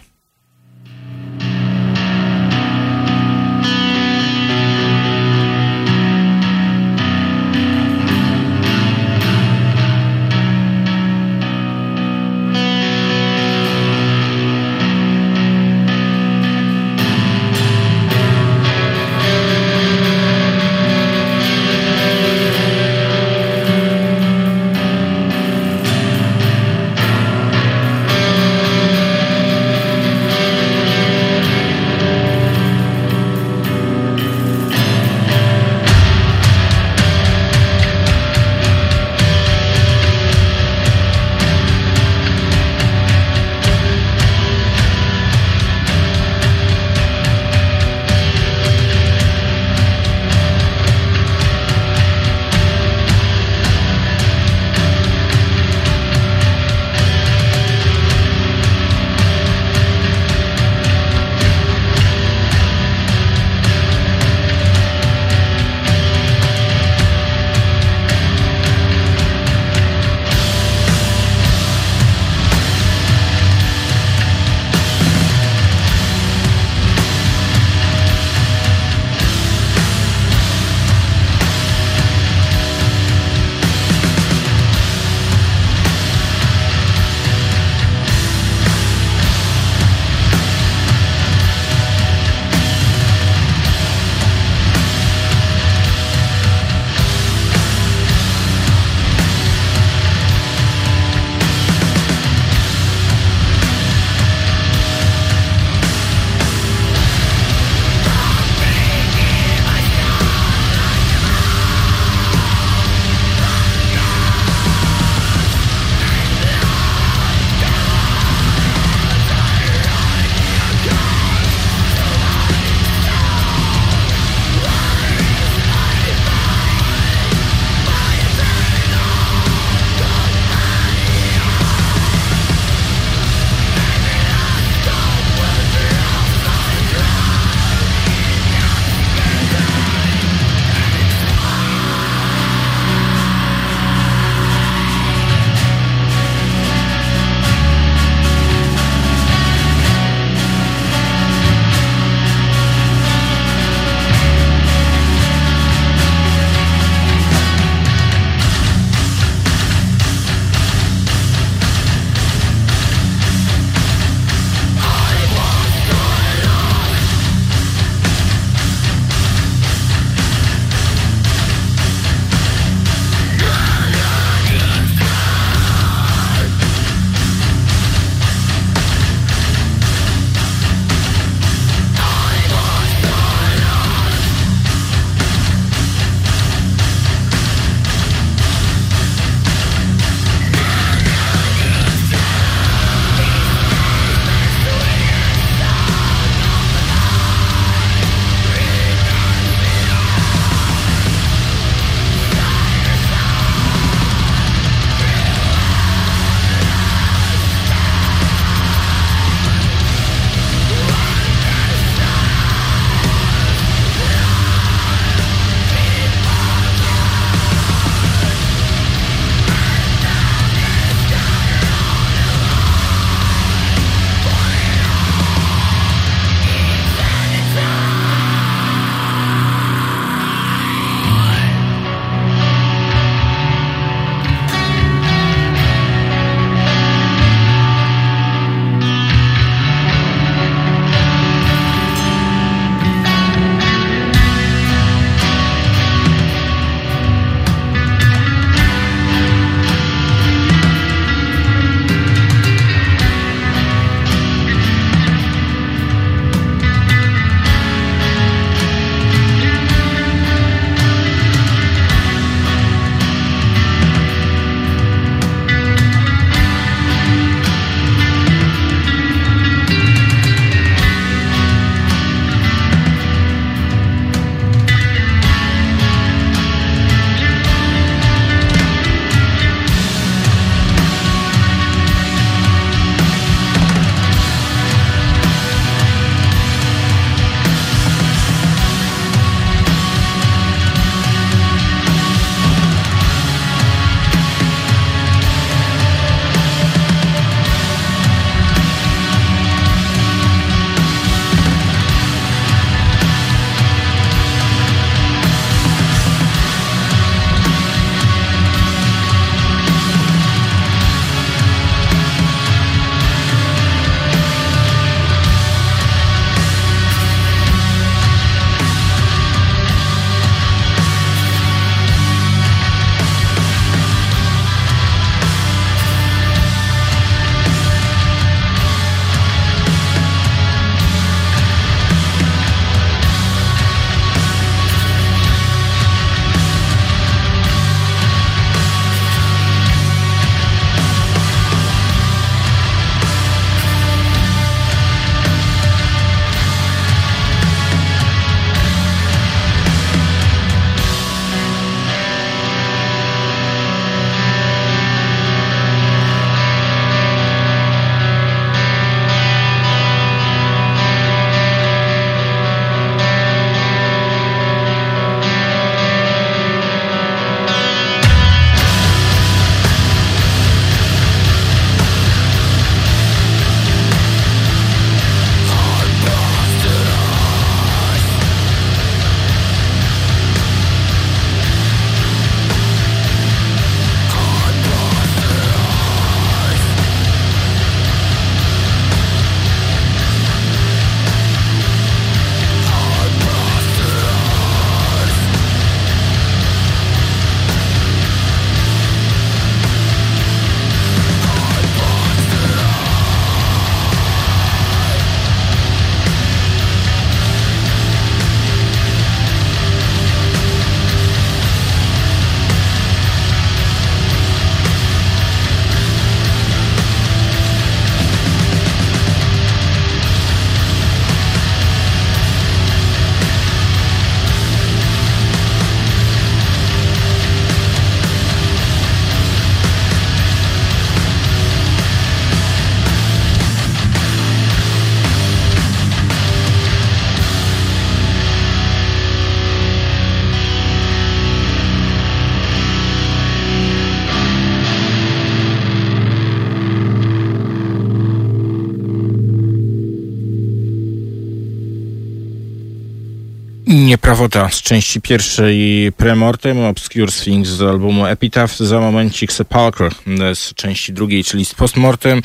Nieprawota z części pierwszej Premortem, Obscure Sphinx z albumu Epitaph, za momencik Sepulchre z części drugiej, czyli z Postmortem.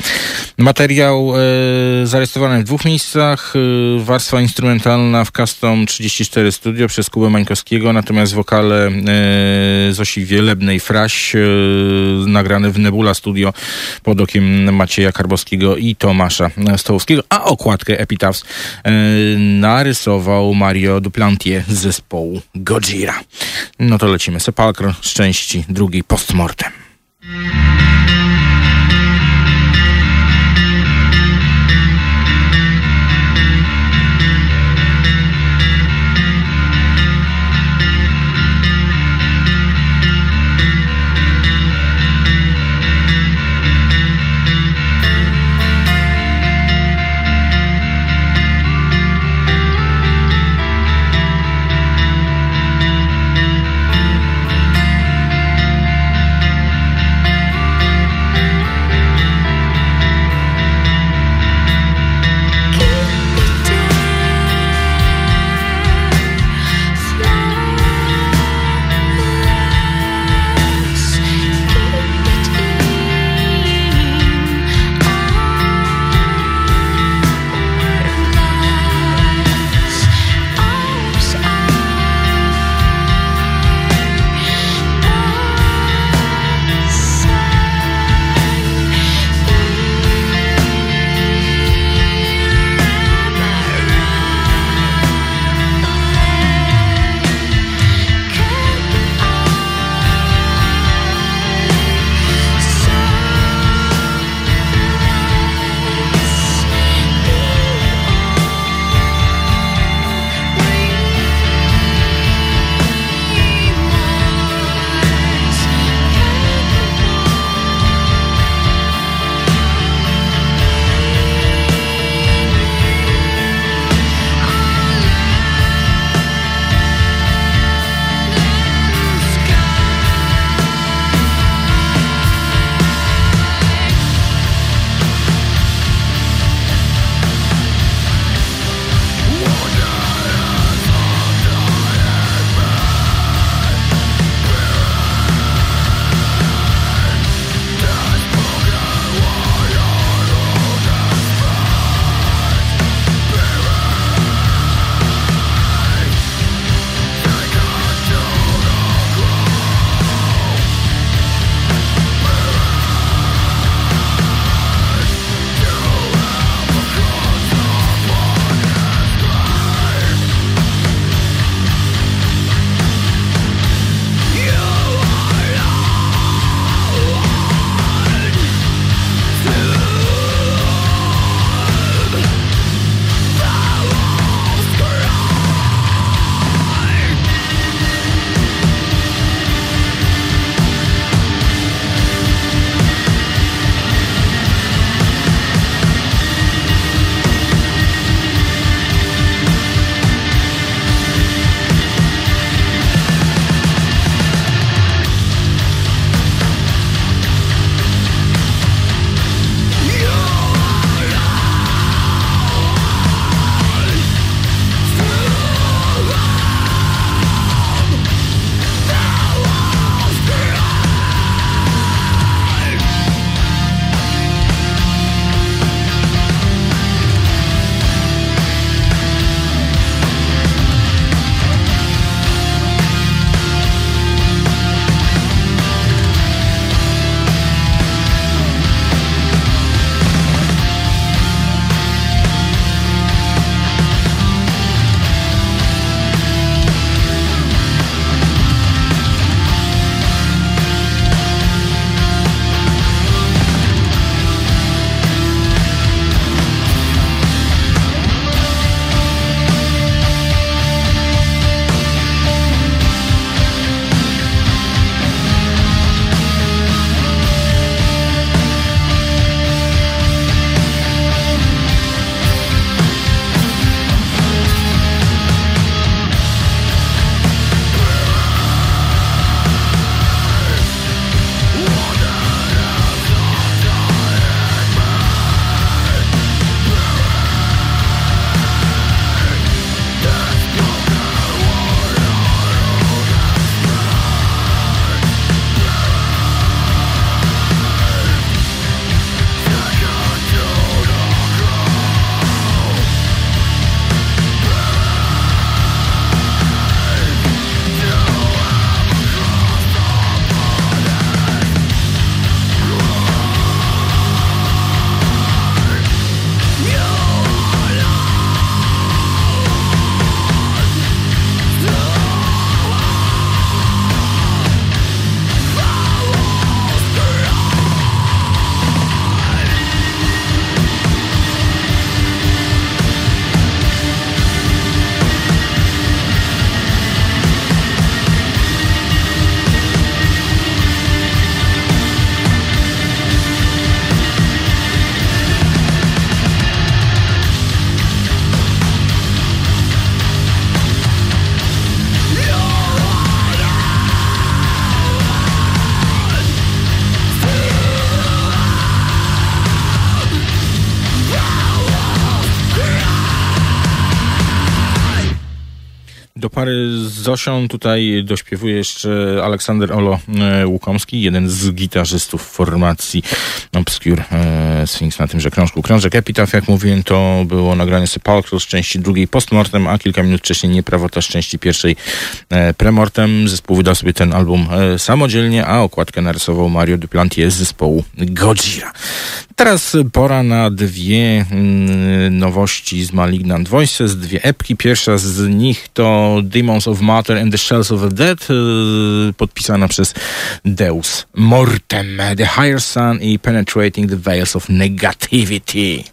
Materiał e, zarejestrowany w dwóch miejscach, e, warstwa instrumentalna w Custom 34 Studio przez Kubę Mańkowskiego, natomiast wokale e, Zosi Wielebnej-Fraś e, nagrane w Nebula Studio pod okiem Macieja Karbowskiego i Tomasza Stołowskiego, a okładkę Epitaphs e, narysował Mario Duplantier zespołu Gojira. No to lecimy. Sepulchre z części drugiej Postmortem. Zosią tutaj dośpiewuje jeszcze Aleksander Olo e, Łukomski, jeden z gitarzystów formacji Obscure e, Sphinx na tymże krążku. Krążek Epitaph, jak mówiłem, to było nagranie Sepulchre z części drugiej postmortem, a kilka minut wcześniej nieprawota z części pierwszej e, premortem. Zespół wydał sobie ten album samodzielnie, a okładkę narysował Mario Duplantier z zespołu Gojira. Teraz pora na dwie mm, nowości z Malignant Voices, dwie epki. Pierwsza z nich to Demons of Matter and the Shells of the Dead, y, podpisana przez Deus Mortem, The Higher Sun i Penetrating the Veils of Negativity.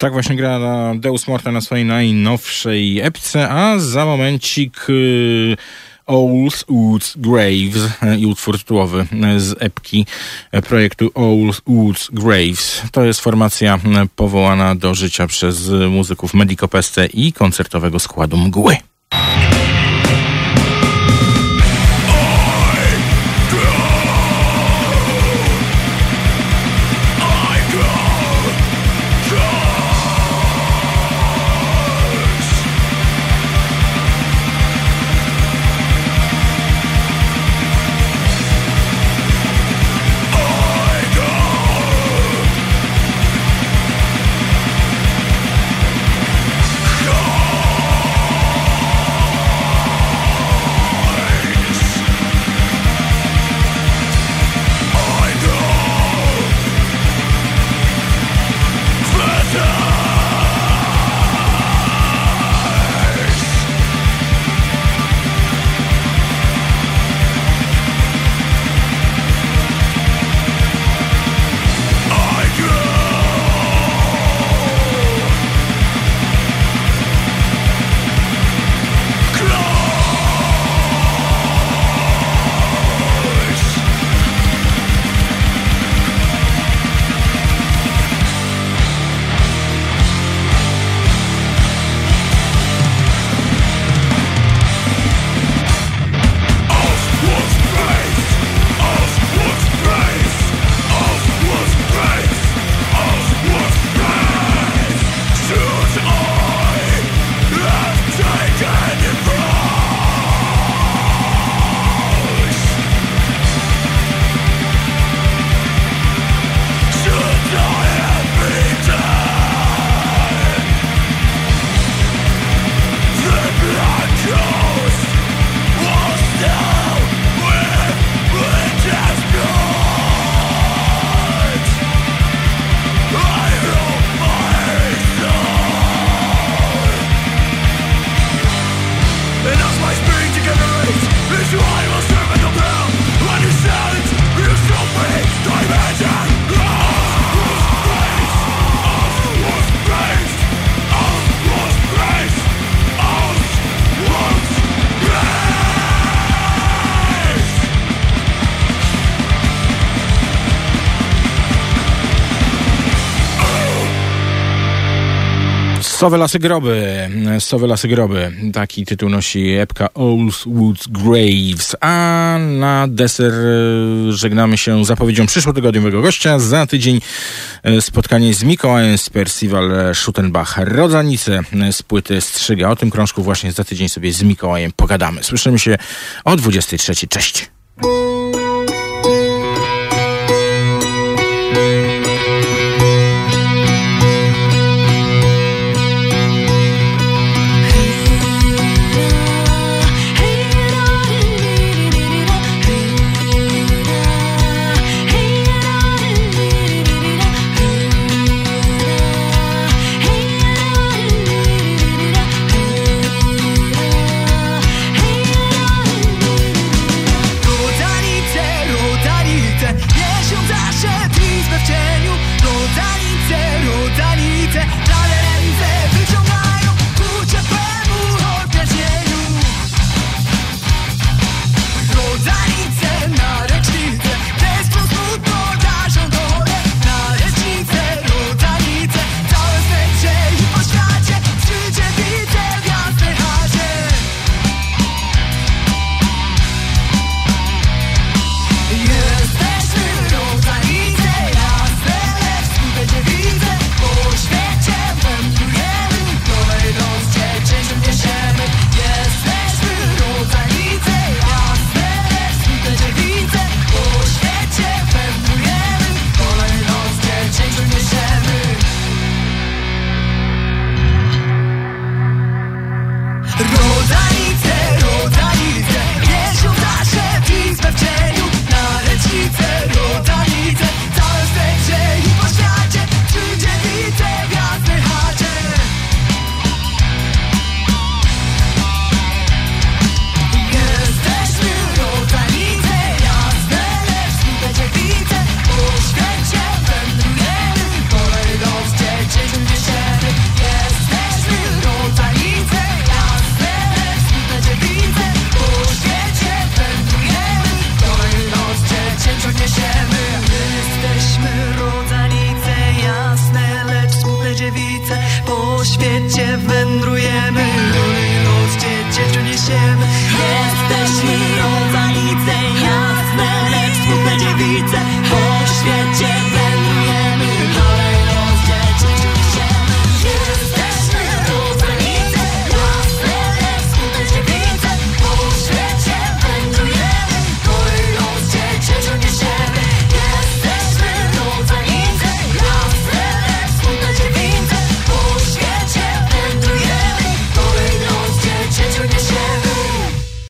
Tak właśnie gra na Deus Morta na swojej najnowszej epce, a za momencik y, Owls Woods Graves y, i utwór tytułowy y, z epki projektu Owls Woods Graves. To jest formacja powołana do życia przez muzyków Medicopeste i koncertowego składu Mgły. Sowe lasy groby, Sowe lasy groby. Taki tytuł nosi epka Old Woods Graves. A na deser e, żegnamy się zapowiedzią przyszłotygodniowego gościa. Za tydzień e, spotkanie z Mikołajem z Percival Schuttenbach. Rodzanice z płyty Strzyga. O tym krążku właśnie za tydzień sobie z Mikołajem pogadamy. Słyszymy się o 23. Cześć.